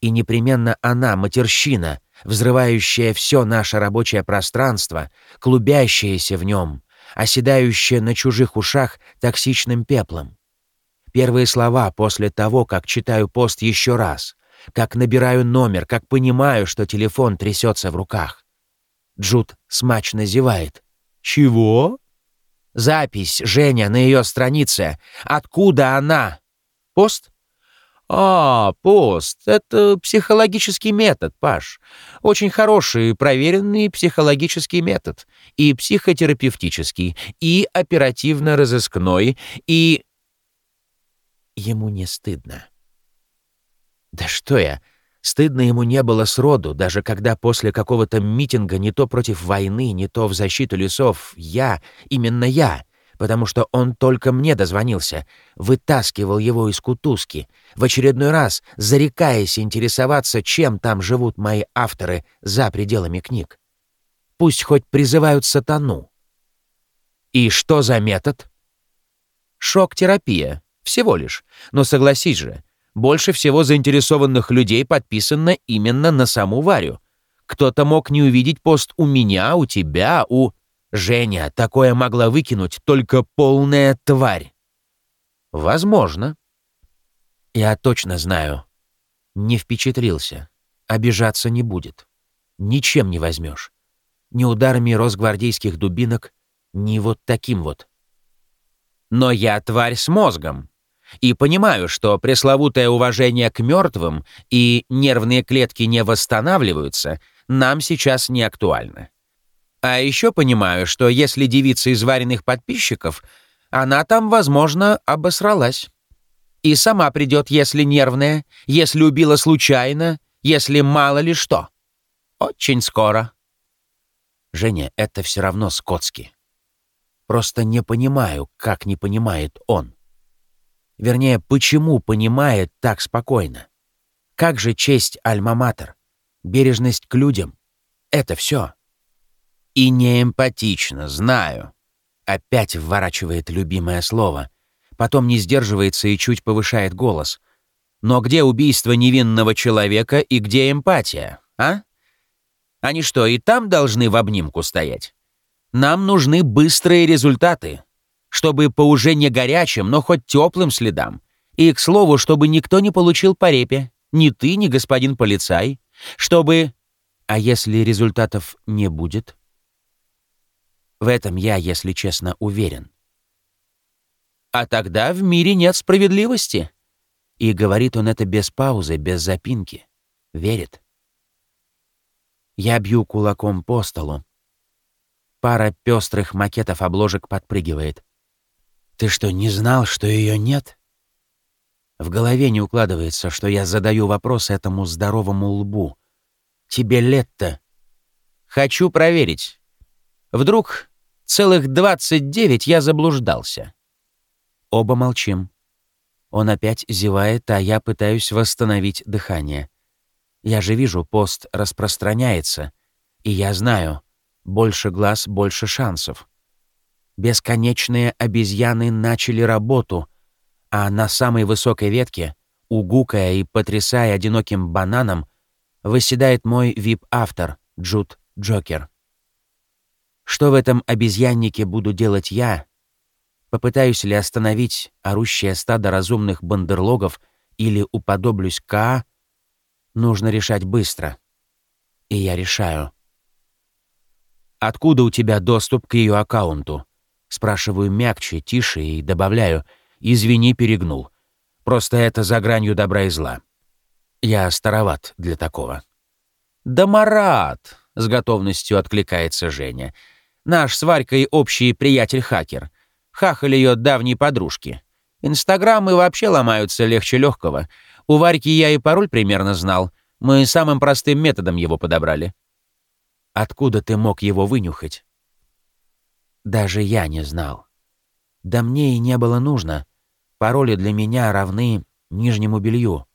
И непременно она, матерщина, взрывающая все наше рабочее пространство, клубящаяся в нем, оседающая на чужих ушах токсичным пеплом. Первые слова после того, как читаю пост еще раз, как набираю номер, как понимаю, что телефон трясется в руках. Джуд смачно зевает. «Чего?» «Запись, Женя, на ее странице. Откуда она?» «Пост?» «А, пост. Это психологический метод, Паш. Очень хороший, проверенный психологический метод. И психотерапевтический, и оперативно-розыскной, и...» Ему не стыдно. «Да что я? Стыдно ему не было сроду, даже когда после какого-то митинга не то против войны, не то в защиту лесов я, именно я, потому что он только мне дозвонился, вытаскивал его из кутузки, в очередной раз зарекаясь интересоваться, чем там живут мои авторы за пределами книг. Пусть хоть призывают сатану. И что за метод? Шок-терапия, всего лишь. Но согласись же, больше всего заинтересованных людей подписано именно на саму Варю. Кто-то мог не увидеть пост у меня, у тебя, у... Женя, такое могла выкинуть только полная тварь. Возможно. Я точно знаю. Не впечатлился. Обижаться не будет. Ничем не возьмешь. Ни ударами росгвардейских дубинок, ни вот таким вот. Но я тварь с мозгом, и понимаю, что пресловутое уважение к мертвым и нервные клетки не восстанавливаются, нам сейчас не актуально. А еще понимаю, что если девица из вареных подписчиков, она там, возможно, обосралась. И сама придет, если нервная, если убила случайно, если мало ли что. Очень скоро. Женя, это все равно скотски. Просто не понимаю, как не понимает он. Вернее, почему понимает так спокойно? Как же честь Альма-Матер? Бережность к людям? Это все. И не эмпатично, знаю. Опять вворачивает любимое слово. Потом не сдерживается и чуть повышает голос. Но где убийство невинного человека и где эмпатия, а? Они что, и там должны в обнимку стоять? Нам нужны быстрые результаты, чтобы по уже не горячим, но хоть теплым следам. И, к слову, чтобы никто не получил по репе, ни ты, ни господин полицай, чтобы... А если результатов не будет? В этом я, если честно, уверен. А тогда в мире нет справедливости. И говорит он это без паузы, без запинки. Верит. Я бью кулаком по столу. Пара пестрых макетов обложек подпрыгивает. Ты что, не знал, что ее нет? В голове не укладывается, что я задаю вопрос этому здоровому лбу. Тебе лет-то? Хочу проверить. Вдруг целых двадцать девять я заблуждался. Оба молчим. Он опять зевает, а я пытаюсь восстановить дыхание. Я же вижу, пост распространяется, и я знаю, больше глаз, больше шансов. Бесконечные обезьяны начали работу, а на самой высокой ветке, угукая и потрясая одиноким бананом, восседает мой вип-автор Джуд Джокер. Что в этом обезьяннике буду делать я, Попытаюсь ли остановить орущее стадо разумных бандерлогов или уподоблюсь К, нужно решать быстро. И я решаю. «Откуда у тебя доступ к ее аккаунту?» Спрашиваю мягче, тише и добавляю. «Извини, перегнул. Просто это за гранью добра и зла. Я староват для такого». «Да Марат!» — с готовностью откликается Женя. «Наш с Варькой общий приятель-хакер хахаль ее давней подружки. Инстаграмы вообще ломаются легче легкого. У Варьки я и пароль примерно знал. Мы самым простым методом его подобрали. Откуда ты мог его вынюхать? Даже я не знал. Да мне и не было нужно. Пароли для меня равны нижнему белью.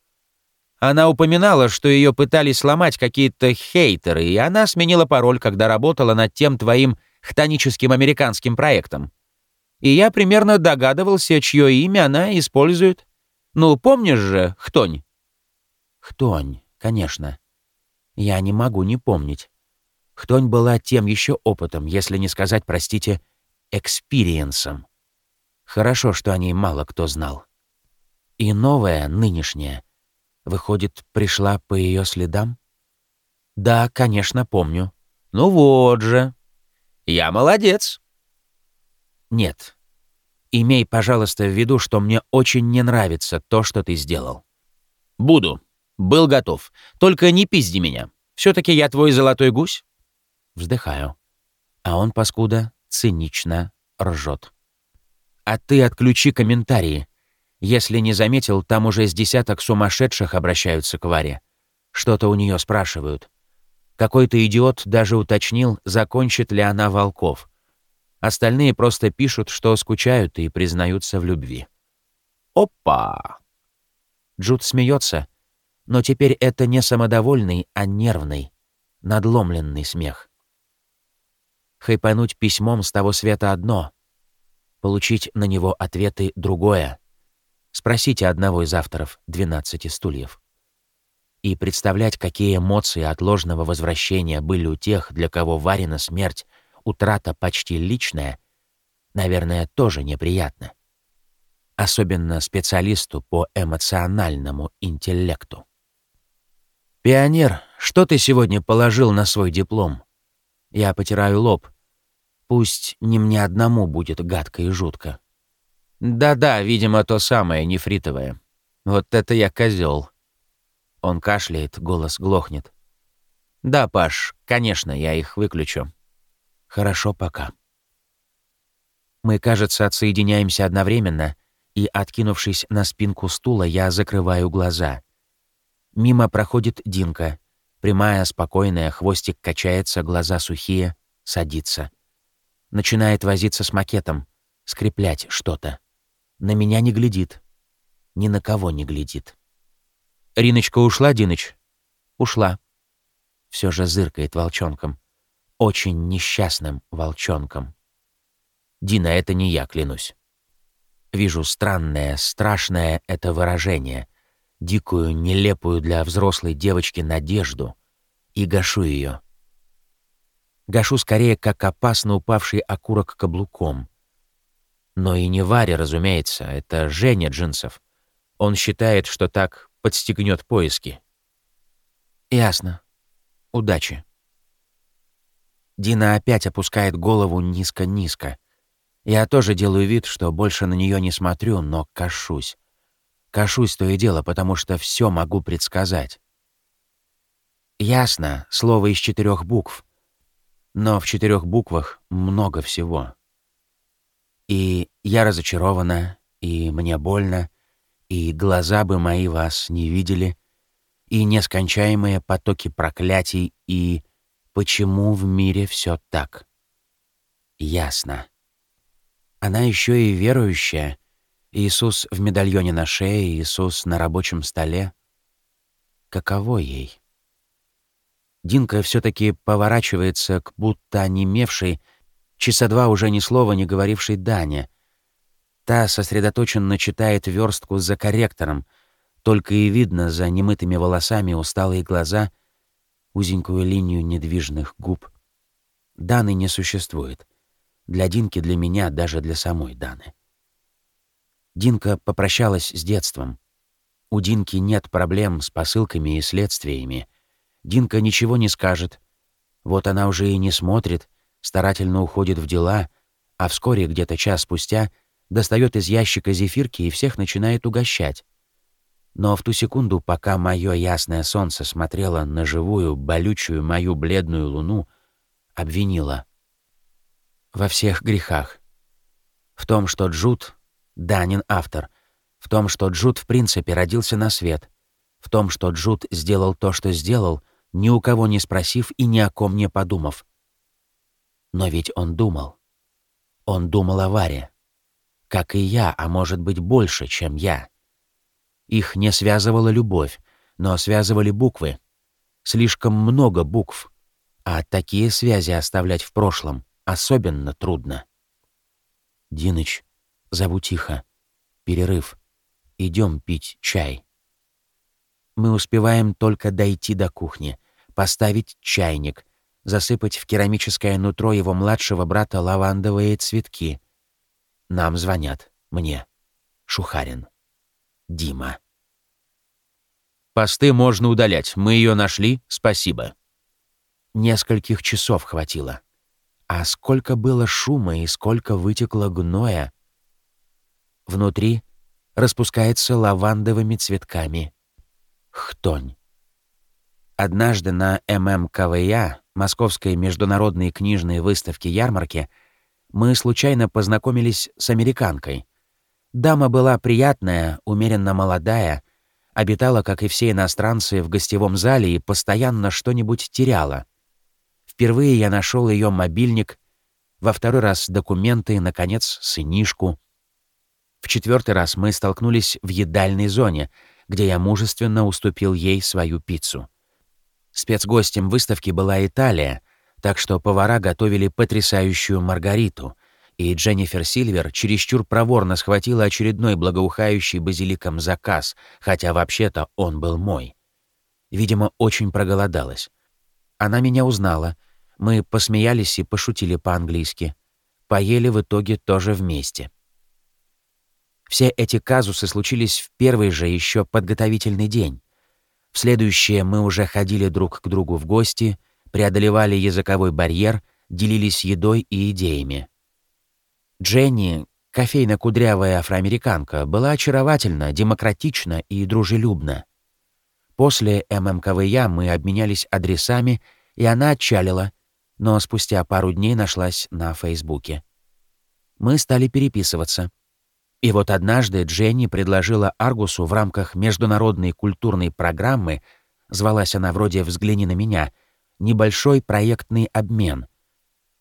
Она упоминала, что ее пытались сломать какие-то хейтеры, и она сменила пароль, когда работала над тем твоим хтоническим американским проектом и я примерно догадывался, чье имя она использует. Ну, помнишь же, Хтонь?» «Хтонь, конечно. Я не могу не помнить. Хтонь была тем еще опытом, если не сказать, простите, экспириенсом. Хорошо, что о ней мало кто знал. И новая, нынешняя, выходит, пришла по ее следам? Да, конечно, помню. Ну вот же. Я молодец. Нет. Имей, пожалуйста, в виду, что мне очень не нравится то, что ты сделал. Буду. Был готов. Только не пизди меня. все таки я твой золотой гусь. Вздыхаю. А он, паскуда, цинично ржет. А ты отключи комментарии. Если не заметил, там уже с десяток сумасшедших обращаются к Варе. Что-то у нее спрашивают. Какой-то идиот даже уточнил, закончит ли она волков. Остальные просто пишут, что скучают и признаются в любви. Опа! Джуд смеется, но теперь это не самодовольный, а нервный, надломленный смех. Хайпануть письмом с того света одно, получить на него ответы другое. Спросите одного из авторов «12 стульев». И представлять, какие эмоции от ложного возвращения были у тех, для кого Варина смерть — утрата почти личная, наверное, тоже неприятно. Особенно специалисту по эмоциональному интеллекту. «Пионер, что ты сегодня положил на свой диплом?» Я потираю лоб. Пусть не мне одному будет гадко и жутко. Да-да, видимо, то самое, нефритовое. Вот это я козел. Он кашляет, голос глохнет. Да, Паш, конечно, я их выключу. Хорошо пока. Мы, кажется, отсоединяемся одновременно, и, откинувшись на спинку стула, я закрываю глаза. Мимо проходит Динка. Прямая, спокойная, хвостик качается, глаза сухие, садится. Начинает возиться с макетом, скреплять что-то. На меня не глядит. Ни на кого не глядит. «Риночка ушла, Диныч?» «Ушла». Все же зыркает волчонком очень несчастным волчонком. Дина, это не я, клянусь. Вижу странное, страшное это выражение, дикую, нелепую для взрослой девочки надежду, и гашу ее. Гашу скорее, как опасно упавший окурок каблуком. Но и не Варя, разумеется, это Женя Джинсов. Он считает, что так подстегнет поиски. Ясно. Удачи. Дина опять опускает голову низко-низко. Я тоже делаю вид, что больше на нее не смотрю, но кашусь. Кашусь то и дело, потому что все могу предсказать. Ясно, слово из четырех букв. Но в четырех буквах много всего. И я разочарована, и мне больно, и глаза бы мои вас не видели, и нескончаемые потоки проклятий, и почему в мире все так. Ясно. Она еще и верующая, Иисус в медальоне на шее, Иисус на рабочем столе. Каково ей? Динка все таки поворачивается к будто онемевшей, часа два уже ни слова не говорившей Дане. Та сосредоточенно читает верстку за корректором, только и видно за немытыми волосами усталые глаза, узенькую линию недвижных губ. Даны не существует. Для Динки, для меня, даже для самой Даны. Динка попрощалась с детством. У Динки нет проблем с посылками и следствиями. Динка ничего не скажет. Вот она уже и не смотрит, старательно уходит в дела, а вскоре, где-то час спустя, достает из ящика зефирки и всех начинает угощать. Но в ту секунду, пока мое ясное солнце смотрело на живую, болючую мою бледную луну, обвинила во всех грехах. В том, что Джуд Данин автор. В том, что Джуд в принципе родился на свет. В том, что Джуд сделал то, что сделал, ни у кого не спросив и ни о ком не подумав. Но ведь он думал. Он думал о Варе. Как и я, а может быть больше, чем я. Их не связывала любовь, но связывали буквы. Слишком много букв. А такие связи оставлять в прошлом особенно трудно. Диныч, Зову тихо. Перерыв. Идем пить чай. Мы успеваем только дойти до кухни, поставить чайник, засыпать в керамическое нутро его младшего брата лавандовые цветки. Нам звонят. Мне. Шухарин. Дима. Посты можно удалять. Мы ее нашли. Спасибо. Нескольких часов хватило. А сколько было шума и сколько вытекло гноя. Внутри распускается лавандовыми цветками. Хтонь. Однажды на ММКВЯ, Московской международной книжной выставке-ярмарке, мы случайно познакомились с американкой. Дама была приятная, умеренно молодая, обитала, как и все иностранцы, в гостевом зале и постоянно что-нибудь теряла. Впервые я нашел ее мобильник, во второй раз документы, наконец, сынишку — в четвертый раз мы столкнулись в едальной зоне, где я мужественно уступил ей свою пиццу. Спецгостем выставки была Италия, так что повара готовили потрясающую маргариту, и Дженнифер Сильвер чересчур проворно схватила очередной благоухающий базиликом заказ, хотя вообще-то он был мой. Видимо, очень проголодалась. Она меня узнала. Мы посмеялись и пошутили по-английски. Поели в итоге тоже вместе. Все эти казусы случились в первый же еще подготовительный день. В следующее мы уже ходили друг к другу в гости, преодолевали языковой барьер, делились едой и идеями. Дженни, кофейно-кудрявая афроамериканка, была очаровательна, демократична и дружелюбна. После ММКВЯ мы обменялись адресами, и она отчалила, но спустя пару дней нашлась на Фейсбуке. Мы стали переписываться — и вот однажды Дженни предложила Аргусу в рамках международной культурной программы, звалась она вроде «Взгляни на меня», небольшой проектный обмен.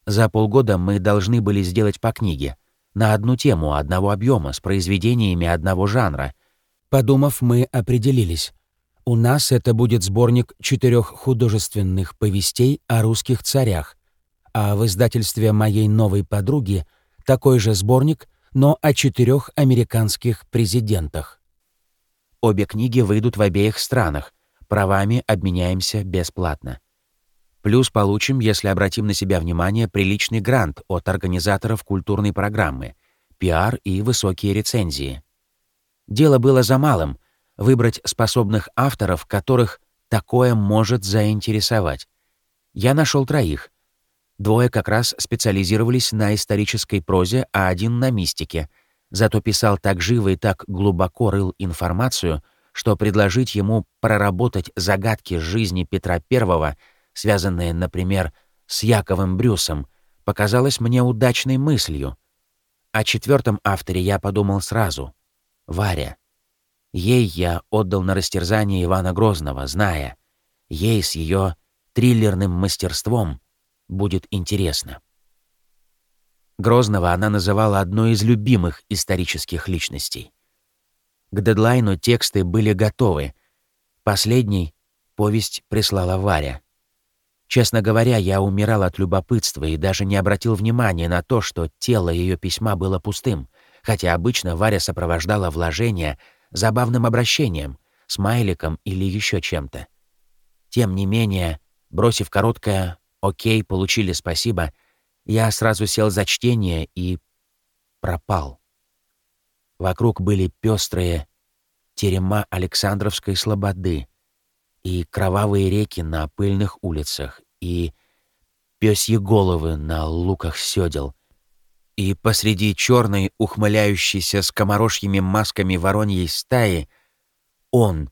За полгода мы должны были сделать по книге, на одну тему одного объема с произведениями одного жанра. Подумав, мы определились. У нас это будет сборник четырех художественных повестей о русских царях, а в издательстве моей новой подруги такой же сборник — но о четырех американских президентах. Обе книги выйдут в обеих странах, правами обменяемся бесплатно. Плюс получим, если обратим на себя внимание, приличный грант от организаторов культурной программы, пиар и высокие рецензии. Дело было за малым — выбрать способных авторов, которых такое может заинтересовать. Я нашел троих — Двое как раз специализировались на исторической прозе, а один — на мистике. Зато писал так живо и так глубоко рыл информацию, что предложить ему проработать загадки жизни Петра I, связанные, например, с Яковом Брюсом, показалось мне удачной мыслью. О четвертом авторе я подумал сразу — Варя. Ей я отдал на растерзание Ивана Грозного, зная. Ей с ее триллерным мастерством — будет интересно. Грозного она называла одной из любимых исторических личностей. К дедлайну тексты были готовы. Последний повесть прислала Варя. Честно говоря, я умирал от любопытства и даже не обратил внимания на то, что тело ее письма было пустым, хотя обычно Варя сопровождала вложение забавным обращением, смайликом или еще чем-то. Тем не менее, бросив короткое «Окей, получили спасибо», я сразу сел за чтение и пропал. Вокруг были пестрые терема Александровской слободы, и кровавые реки на пыльных улицах, и пёсьи головы на луках сёдел, и посреди черной, ухмыляющейся скоморожьими масками вороньей стаи, он,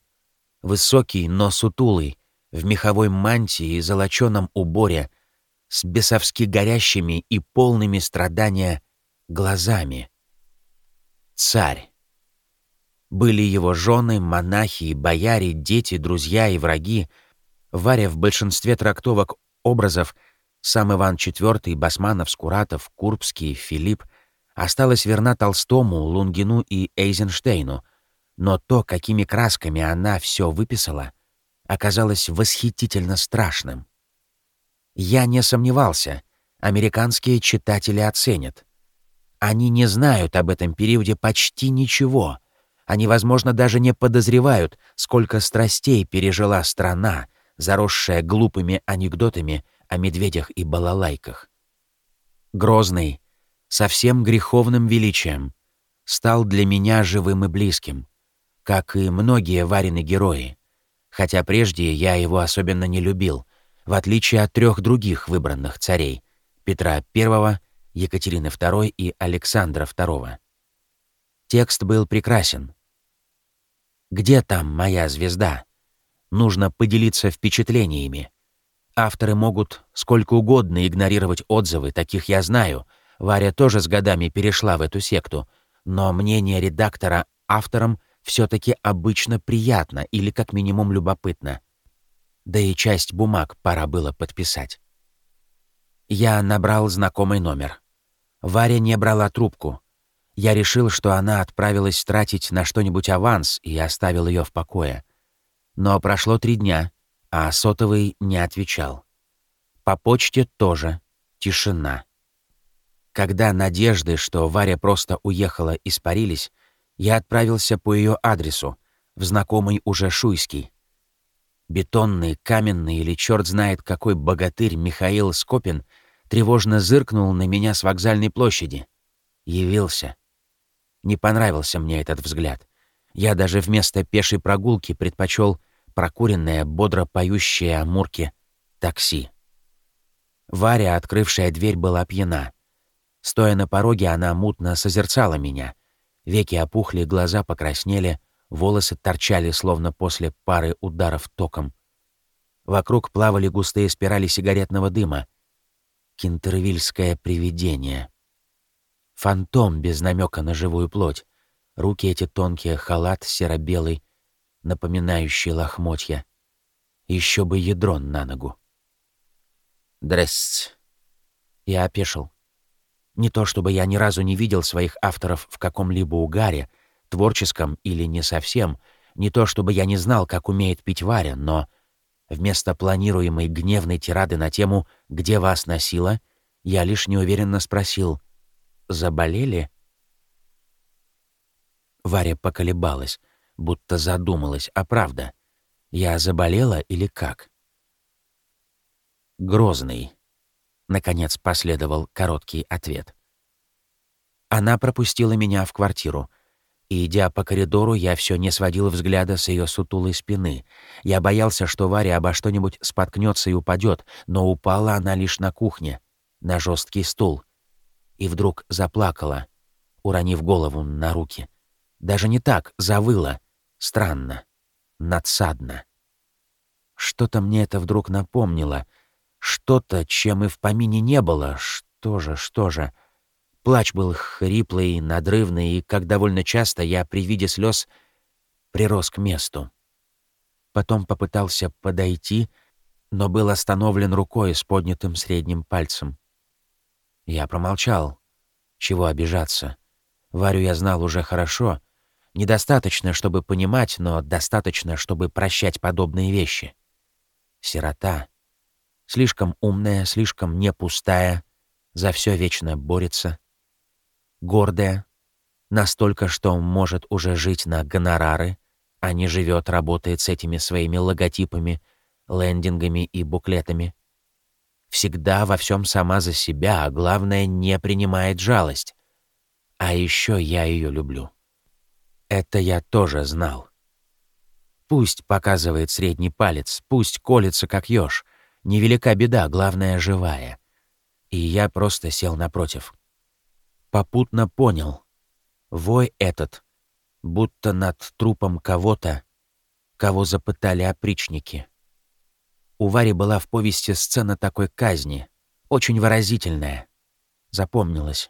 высокий, но сутулый, в меховой мантии и золоченом уборе, с бесовски горящими и полными страдания глазами. Царь. Были его жены, монахи, бояре, дети, друзья и враги. Варя в большинстве трактовок образов сам Иван IV, Басманов, Скуратов, Курбский, Филипп осталась верна Толстому, Лунгину и Эйзенштейну, но то, какими красками она все выписала, оказалось восхитительно страшным. Я не сомневался, американские читатели оценят. Они не знают об этом периоде почти ничего — они, возможно, даже не подозревают, сколько страстей пережила страна, заросшая глупыми анекдотами о медведях и балалайках. Грозный, совсем греховным величием, стал для меня живым и близким, как и многие Варины герои, хотя прежде я его особенно не любил, в отличие от трех других выбранных царей — Петра I, Екатерины II и Александра II. Текст был прекрасен, где там моя звезда? Нужно поделиться впечатлениями. Авторы могут сколько угодно игнорировать отзывы, таких я знаю. Варя тоже с годами перешла в эту секту. Но мнение редактора авторам все-таки обычно приятно или как минимум любопытно. Да и часть бумаг пора было подписать. Я набрал знакомый номер. Варя не брала трубку. Я решил, что она отправилась тратить на что-нибудь аванс и оставил ее в покое. Но прошло три дня, а сотовый не отвечал. По почте тоже тишина. Когда надежды, что Варя просто уехала, испарились, я отправился по ее адресу, в знакомый уже Шуйский. Бетонный, каменный или черт знает какой богатырь Михаил Скопин тревожно зыркнул на меня с вокзальной площади. Явился. Не понравился мне этот взгляд. Я даже вместо пешей прогулки предпочел прокуренное, бодро поющее амурки такси. Варя, открывшая дверь, была пьяна. Стоя на пороге, она мутно созерцала меня. Веки опухли, глаза покраснели, волосы торчали, словно после пары ударов током. Вокруг плавали густые спирали сигаретного дыма. Кентервильское привидение. Фантом без намека на живую плоть. Руки эти тонкие, халат серо-белый, напоминающий лохмотья. Еще бы ядрон на ногу. Дресс. Я опешил. Не то чтобы я ни разу не видел своих авторов в каком-либо угаре, творческом или не совсем, не то чтобы я не знал, как умеет пить Варя, но вместо планируемой гневной тирады на тему «Где вас носило?», я лишь неуверенно спросил заболели?» Варя поколебалась, будто задумалась, а правда, я заболела или как? «Грозный», — наконец последовал короткий ответ. Она пропустила меня в квартиру. И, идя по коридору, я все не сводил взгляда с ее сутулой спины. Я боялся, что Варя обо что-нибудь споткнется и упадет, но упала она лишь на кухне, на жесткий стул и вдруг заплакала, уронив голову на руки. Даже не так, завыла. Странно. Надсадно. Что-то мне это вдруг напомнило. Что-то, чем и в помине не было. Что же, что же? Плач был хриплый, надрывный, и, как довольно часто, я при виде слез прирос к месту. Потом попытался подойти, но был остановлен рукой с поднятым средним пальцем. Я промолчал. Чего обижаться? Варю я знал уже хорошо. Недостаточно, чтобы понимать, но достаточно, чтобы прощать подобные вещи. Сирота. Слишком умная, слишком не пустая, за все вечно борется. Гордая, настолько, что может уже жить на гонорары, а не живет, работает с этими своими логотипами, лендингами и буклетами. Всегда во всем сама за себя, а главное, не принимает жалость. А еще я ее люблю. Это я тоже знал. Пусть показывает средний палец, пусть колется, как еж. Невелика беда, главное, живая. И я просто сел напротив. Попутно понял. Вой этот, будто над трупом кого-то, кого запытали опричники. У Вари была в повести сцена такой казни, очень выразительная. Запомнилась.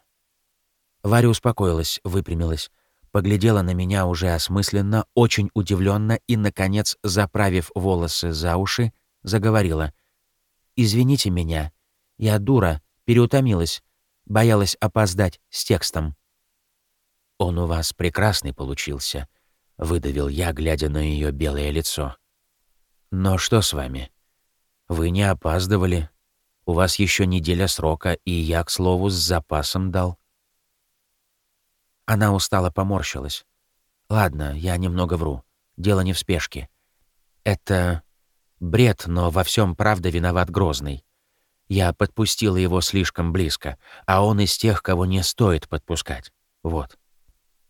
Варя успокоилась, выпрямилась, поглядела на меня уже осмысленно, очень удивленно и, наконец, заправив волосы за уши, заговорила. «Извините меня. Я дура, переутомилась, боялась опоздать с текстом». «Он у вас прекрасный получился», — выдавил я, глядя на ее белое лицо. «Но что с вами?» Вы не опаздывали. У вас еще неделя срока, и я, к слову, с запасом дал. Она устало поморщилась. Ладно, я немного вру. Дело не в спешке. Это бред, но во всем правда виноват Грозный. Я подпустила его слишком близко, а он из тех, кого не стоит подпускать. Вот.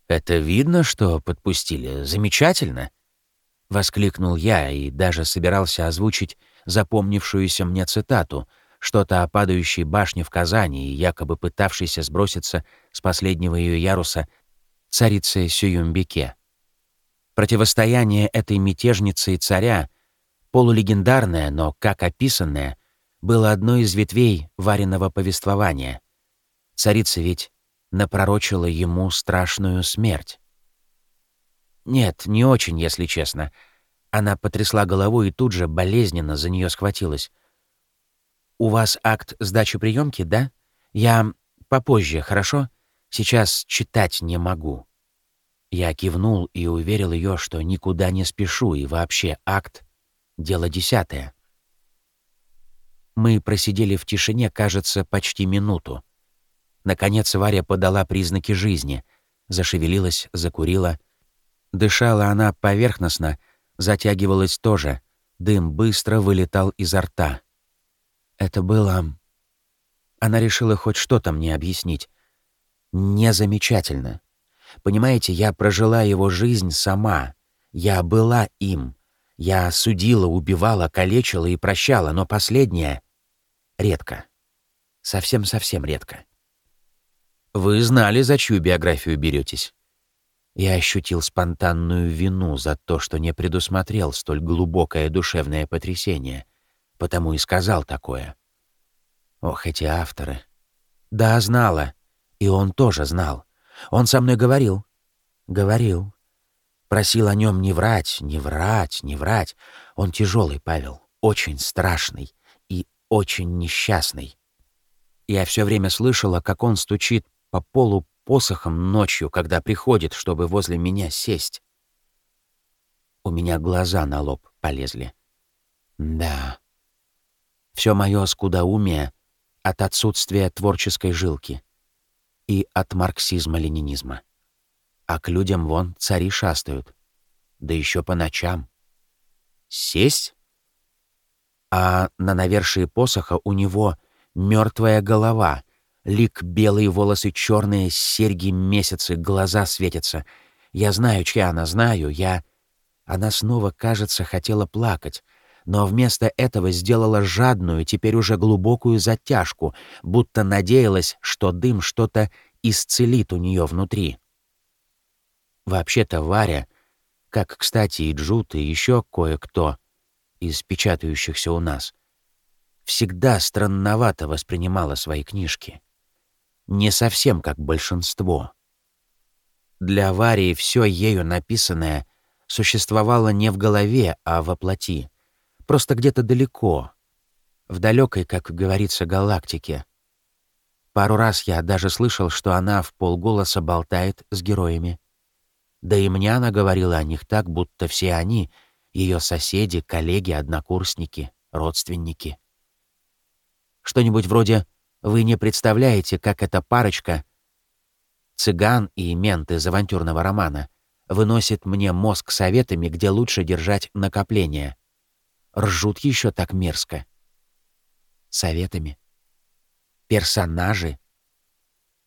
Это видно, что подпустили. Замечательно. Воскликнул я и даже собирался озвучить запомнившуюся мне цитату, что-то о падающей башне в Казани и якобы пытавшейся сброситься с последнего ее яруса царице Сююмбике. Противостояние этой мятежницы и царя, полулегендарное, но как описанное, было одной из ветвей вареного повествования. Царица ведь напророчила ему страшную смерть. Нет, не очень, если честно — она потрясла головой и тут же болезненно за нее схватилась. «У вас акт сдачи приемки, да? Я попозже, хорошо? Сейчас читать не могу». Я кивнул и уверил ее, что никуда не спешу, и вообще акт — дело десятое. Мы просидели в тишине, кажется, почти минуту. Наконец Варя подала признаки жизни. Зашевелилась, закурила. Дышала она поверхностно, затягивалось тоже. Дым быстро вылетал изо рта. Это было... Она решила хоть что-то мне объяснить. Незамечательно. Понимаете, я прожила его жизнь сама. Я была им. Я судила, убивала, калечила и прощала, но последнее — редко. Совсем-совсем редко. Вы знали, за чью биографию беретесь? Я ощутил спонтанную вину за то, что не предусмотрел столь глубокое душевное потрясение, потому и сказал такое. Ох, эти авторы. Да, знала. И он тоже знал. Он со мной говорил. Говорил. Просил о нем не врать, не врать, не врать. Он тяжелый, Павел, очень страшный и очень несчастный. Я все время слышала, как он стучит по полу посохом ночью, когда приходит, чтобы возле меня сесть. У меня глаза на лоб полезли. Да. Все мое скудоумие от отсутствия творческой жилки и от марксизма-ленинизма. А к людям вон цари шастают. Да еще по ночам. Сесть? А на навершие посоха у него мертвая голова — Лик белые, волосы черные, серьги месяцы, глаза светятся. Я знаю, чья она, знаю, я... Она снова, кажется, хотела плакать, но вместо этого сделала жадную, теперь уже глубокую затяжку, будто надеялась, что дым что-то исцелит у нее внутри. Вообще-то Варя, как, кстати, и Джут, и еще кое-кто из печатающихся у нас, всегда странновато воспринимала свои книжки не совсем как большинство. Для Варии все ею написанное существовало не в голове, а во плоти, просто где-то далеко, в далекой, как говорится, галактике. Пару раз я даже слышал, что она в полголоса болтает с героями. Да и мне она говорила о них так, будто все они — ее соседи, коллеги, однокурсники, родственники. Что-нибудь вроде «Вы не представляете, как эта парочка — цыган и мент из авантюрного романа — выносит мне мозг советами, где лучше держать накопление. Ржут еще так мерзко. Советами. Персонажи.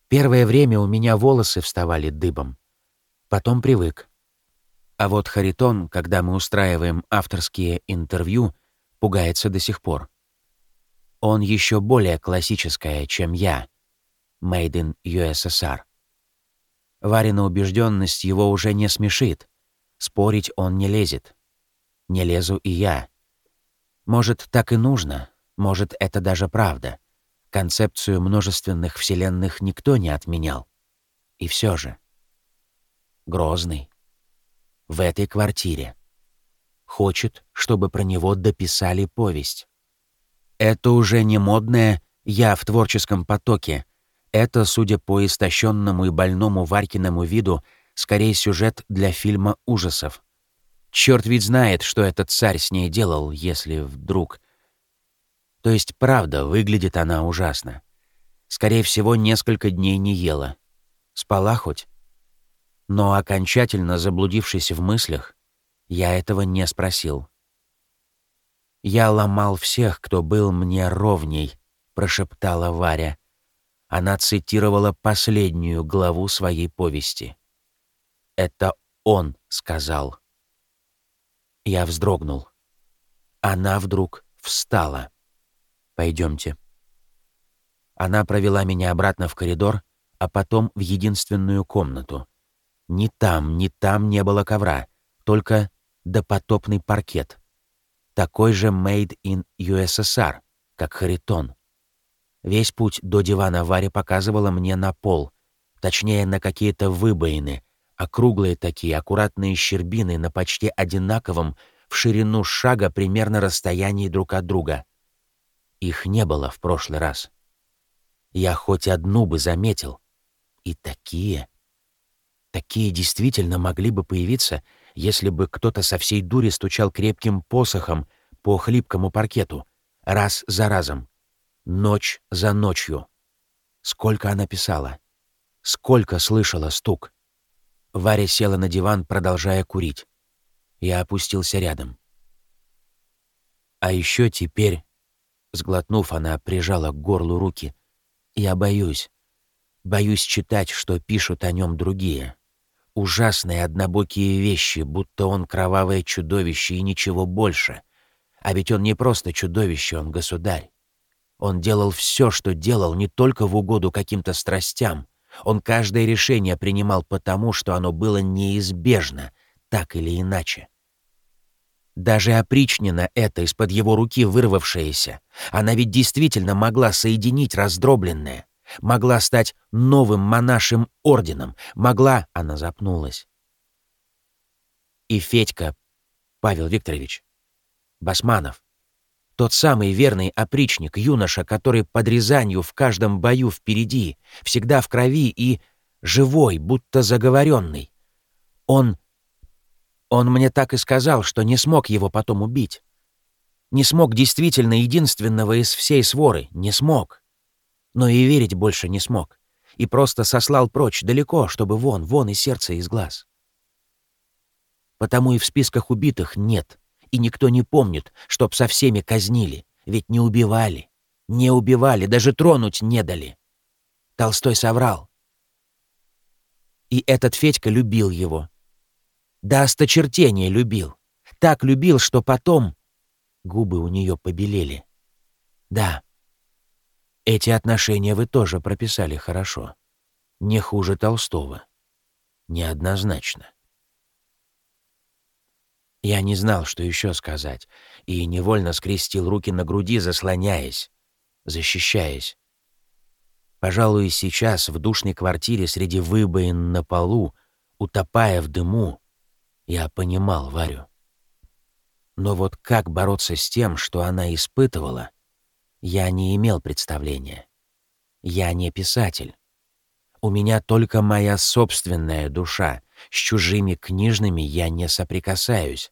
Первое время у меня волосы вставали дыбом. Потом привык. А вот Харитон, когда мы устраиваем авторские интервью, пугается до сих пор. Он еще более классическая, чем я. Made in USSR. Варина убежденность его уже не смешит. Спорить он не лезет. Не лезу и я. Может, так и нужно. Может, это даже правда. Концепцию множественных вселенных никто не отменял. И все же. Грозный. В этой квартире. Хочет, чтобы про него дописали повесть. Это уже не модное «я в творческом потоке». Это, судя по истощенному и больному Варькиному виду, скорее сюжет для фильма ужасов. Черт ведь знает, что этот царь с ней делал, если вдруг... То есть, правда, выглядит она ужасно. Скорее всего, несколько дней не ела. Спала хоть? Но окончательно заблудившись в мыслях, я этого не спросил. «Я ломал всех, кто был мне ровней», — прошептала Варя. Она цитировала последнюю главу своей повести. «Это он сказал». Я вздрогнул. Она вдруг встала. «Пойдемте». Она провела меня обратно в коридор, а потом в единственную комнату — ни там, ни там не было ковра, только допотопный паркет. Такой же made in USSR, как Харитон. Весь путь до дивана Варя показывала мне на пол, точнее, на какие-то выбоины, округлые такие, аккуратные щербины на почти одинаковом в ширину шага примерно расстоянии друг от друга. Их не было в прошлый раз. Я хоть одну бы заметил. И такие Такие действительно могли бы появиться, если бы кто-то со всей дури стучал крепким посохом по хлипкому паркету, раз за разом, ночь за ночью. Сколько она писала, сколько слышала стук. Варя села на диван, продолжая курить. Я опустился рядом. А еще теперь, сглотнув, она прижала к горлу руки. Я боюсь. Боюсь читать, что пишут о нем другие ужасные однобокие вещи, будто он кровавое чудовище и ничего больше. А ведь он не просто чудовище, он государь. Он делал все, что делал, не только в угоду каким-то страстям. Он каждое решение принимал потому, что оно было неизбежно, так или иначе. Даже опричнина эта, из-под его руки вырвавшаяся, она ведь действительно могла соединить раздробленное могла стать новым монашим орденом, могла, она запнулась. И Федька, Павел Викторович, Басманов, тот самый верный опричник, юноша, который под Рязанью в каждом бою впереди, всегда в крови и живой, будто заговоренный. Он... Он мне так и сказал, что не смог его потом убить. Не смог действительно единственного из всей своры, не смог но и верить больше не смог. И просто сослал прочь далеко, чтобы вон, вон и сердце из глаз. Потому и в списках убитых нет, и никто не помнит, чтоб со всеми казнили, ведь не убивали. Не убивали, даже тронуть не дали. Толстой соврал. И этот Федька любил его. До осточертения любил. Так любил, что потом... Губы у нее побелели. Да, эти отношения вы тоже прописали хорошо. Не хуже Толстого. Неоднозначно. Я не знал, что еще сказать, и невольно скрестил руки на груди, заслоняясь, защищаясь. Пожалуй, сейчас в душной квартире среди выбоин на полу, утопая в дыму, я понимал Варю. Но вот как бороться с тем, что она испытывала — я не имел представления. Я не писатель. У меня только моя собственная душа. С чужими книжными я не соприкасаюсь.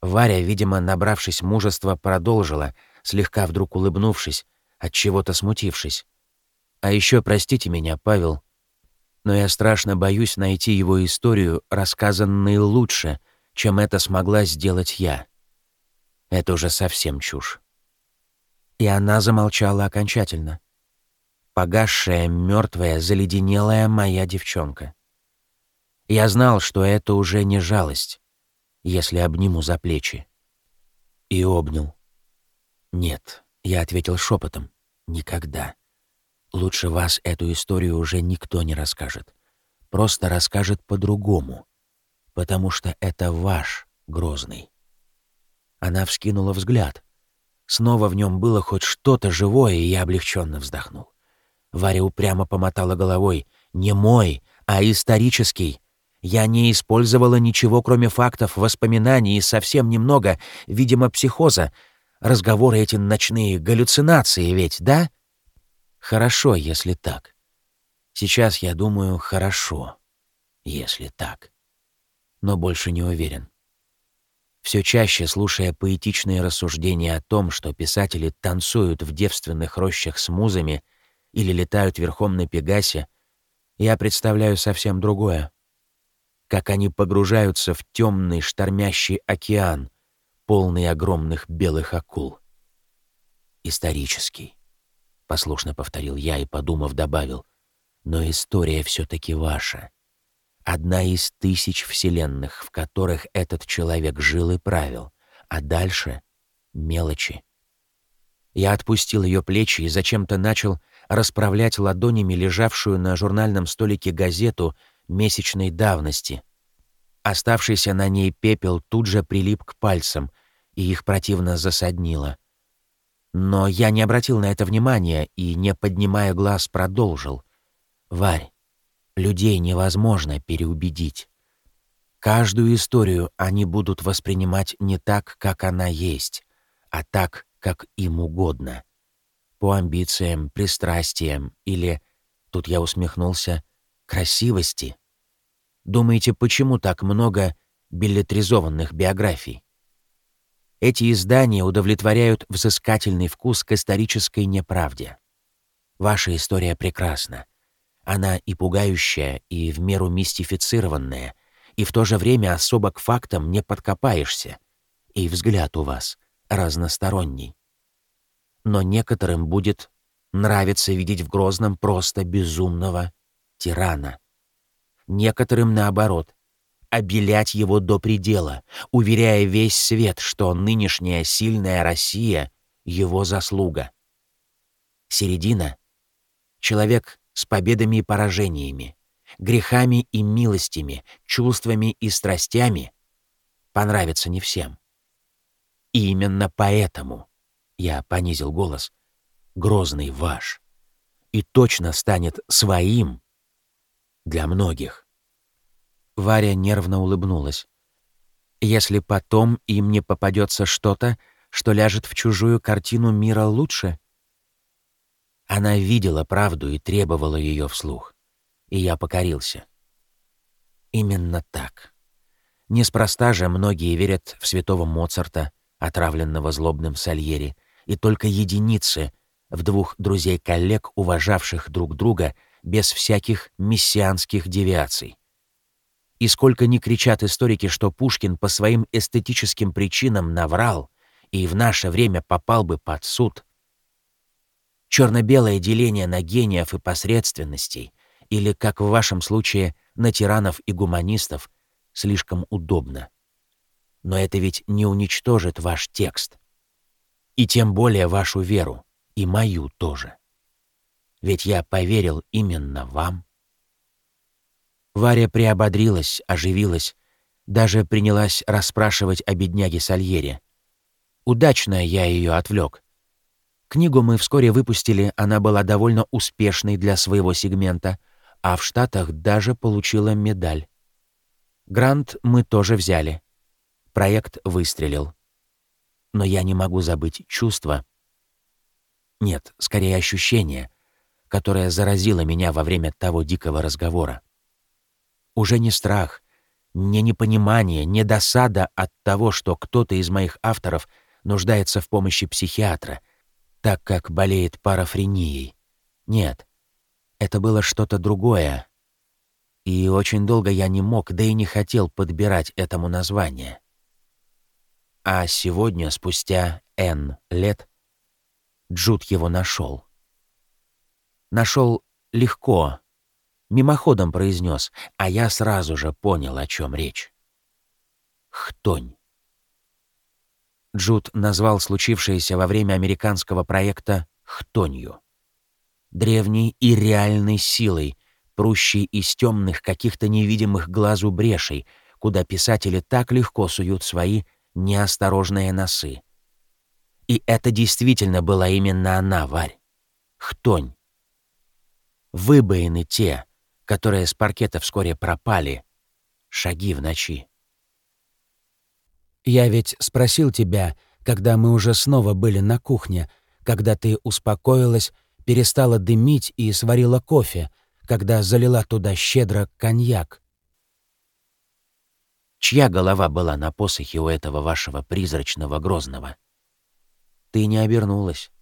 Варя, видимо, набравшись мужества, продолжила, слегка вдруг улыбнувшись, от чего-то смутившись. А еще простите меня, Павел, но я страшно боюсь найти его историю, рассказанной лучше, чем это смогла сделать я. Это уже совсем чушь. И она замолчала окончательно. Погасшая, мертвая, заледенелая моя девчонка. Я знал, что это уже не жалость, если обниму за плечи. И обнял. «Нет», — я ответил шепотом, — «никогда». Лучше вас эту историю уже никто не расскажет. Просто расскажет по-другому, потому что это ваш Грозный. Она вскинула взгляд. Снова в нем было хоть что-то живое, и я облегченно вздохнул. Варя упрямо помотала головой. «Не мой, а исторический. Я не использовала ничего, кроме фактов, воспоминаний и совсем немного, видимо, психоза. Разговоры эти ночные, галлюцинации ведь, да?» Хорошо, если так. Сейчас я думаю, хорошо, если так. Но больше не уверен. Все чаще, слушая поэтичные рассуждения о том, что писатели танцуют в девственных рощах с музами или летают верхом на Пегасе, я представляю совсем другое. Как они погружаются в темный штормящий океан, полный огромных белых акул. Исторический послушно повторил я и, подумав, добавил. Но история все-таки ваша. Одна из тысяч вселенных, в которых этот человек жил и правил. А дальше — мелочи. Я отпустил ее плечи и зачем-то начал расправлять ладонями лежавшую на журнальном столике газету месячной давности. Оставшийся на ней пепел тут же прилип к пальцам, и их противно засаднило. Но я не обратил на это внимания и, не поднимая глаз, продолжил. «Варь, людей невозможно переубедить. Каждую историю они будут воспринимать не так, как она есть, а так, как им угодно. По амбициям, пристрастиям или, тут я усмехнулся, красивости. Думаете, почему так много билетризованных биографий? Эти издания удовлетворяют взыскательный вкус к исторической неправде. Ваша история прекрасна. Она и пугающая, и в меру мистифицированная, и в то же время особо к фактам не подкопаешься. И взгляд у вас разносторонний. Но некоторым будет нравиться видеть в Грозном просто безумного тирана. Некоторым, наоборот, обелять его до предела, уверяя весь свет, что нынешняя сильная Россия — его заслуга. Середина — человек с победами и поражениями, грехами и милостями, чувствами и страстями — понравится не всем. И именно поэтому, я понизил голос, грозный ваш, и точно станет своим для многих. Варя нервно улыбнулась. «Если потом им не попадется что-то, что ляжет в чужую картину мира лучше?» Она видела правду и требовала ее вслух. И я покорился. Именно так. Неспроста же многие верят в святого Моцарта, отравленного злобным Сальери, и только единицы в двух друзей-коллег, уважавших друг друга без всяких мессианских девиаций. И сколько ни кричат историки, что Пушкин по своим эстетическим причинам наврал и в наше время попал бы под суд. Черно-белое деление на гениев и посредственностей, или, как в вашем случае, на тиранов и гуманистов, слишком удобно. Но это ведь не уничтожит ваш текст. И тем более вашу веру, и мою тоже. Ведь я поверил именно вам. Варя приободрилась, оживилась, даже принялась расспрашивать о бедняге Сальере. Удачно я ее отвлек. Книгу мы вскоре выпустили, она была довольно успешной для своего сегмента, а в Штатах даже получила медаль. Грант мы тоже взяли. Проект выстрелил. Но я не могу забыть чувство. Нет, скорее ощущение, которое заразило меня во время того дикого разговора. Уже не страх, не непонимание, не досада от того, что кто-то из моих авторов нуждается в помощи психиатра, так как болеет парафренией. Нет, это было что-то другое. И очень долго я не мог, да и не хотел подбирать этому название. А сегодня, спустя N лет, Джуд его нашел. Нашел легко, мимоходом произнес, а я сразу же понял, о чем речь. Хтонь. Джуд назвал случившееся во время американского проекта «хтонью». Древней и реальной силой, прущей из темных каких-то невидимых глазу брешей, куда писатели так легко суют свои неосторожные носы. И это действительно была именно она, Варь. Хтонь. Выбоины те, которые с паркета вскоре пропали. Шаги в ночи. Я ведь спросил тебя, когда мы уже снова были на кухне, когда ты успокоилась, перестала дымить и сварила кофе, когда залила туда щедро коньяк. Чья голова была на посохе у этого вашего призрачного Грозного? Ты не обернулась.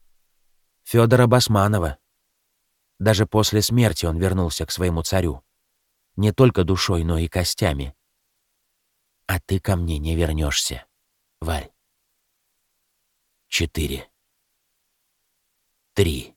Федора Басманова. Даже после смерти он вернулся к своему царю. Не только душой, но и костями. А ты ко мне не вернешься, Варь. Четыре. Три.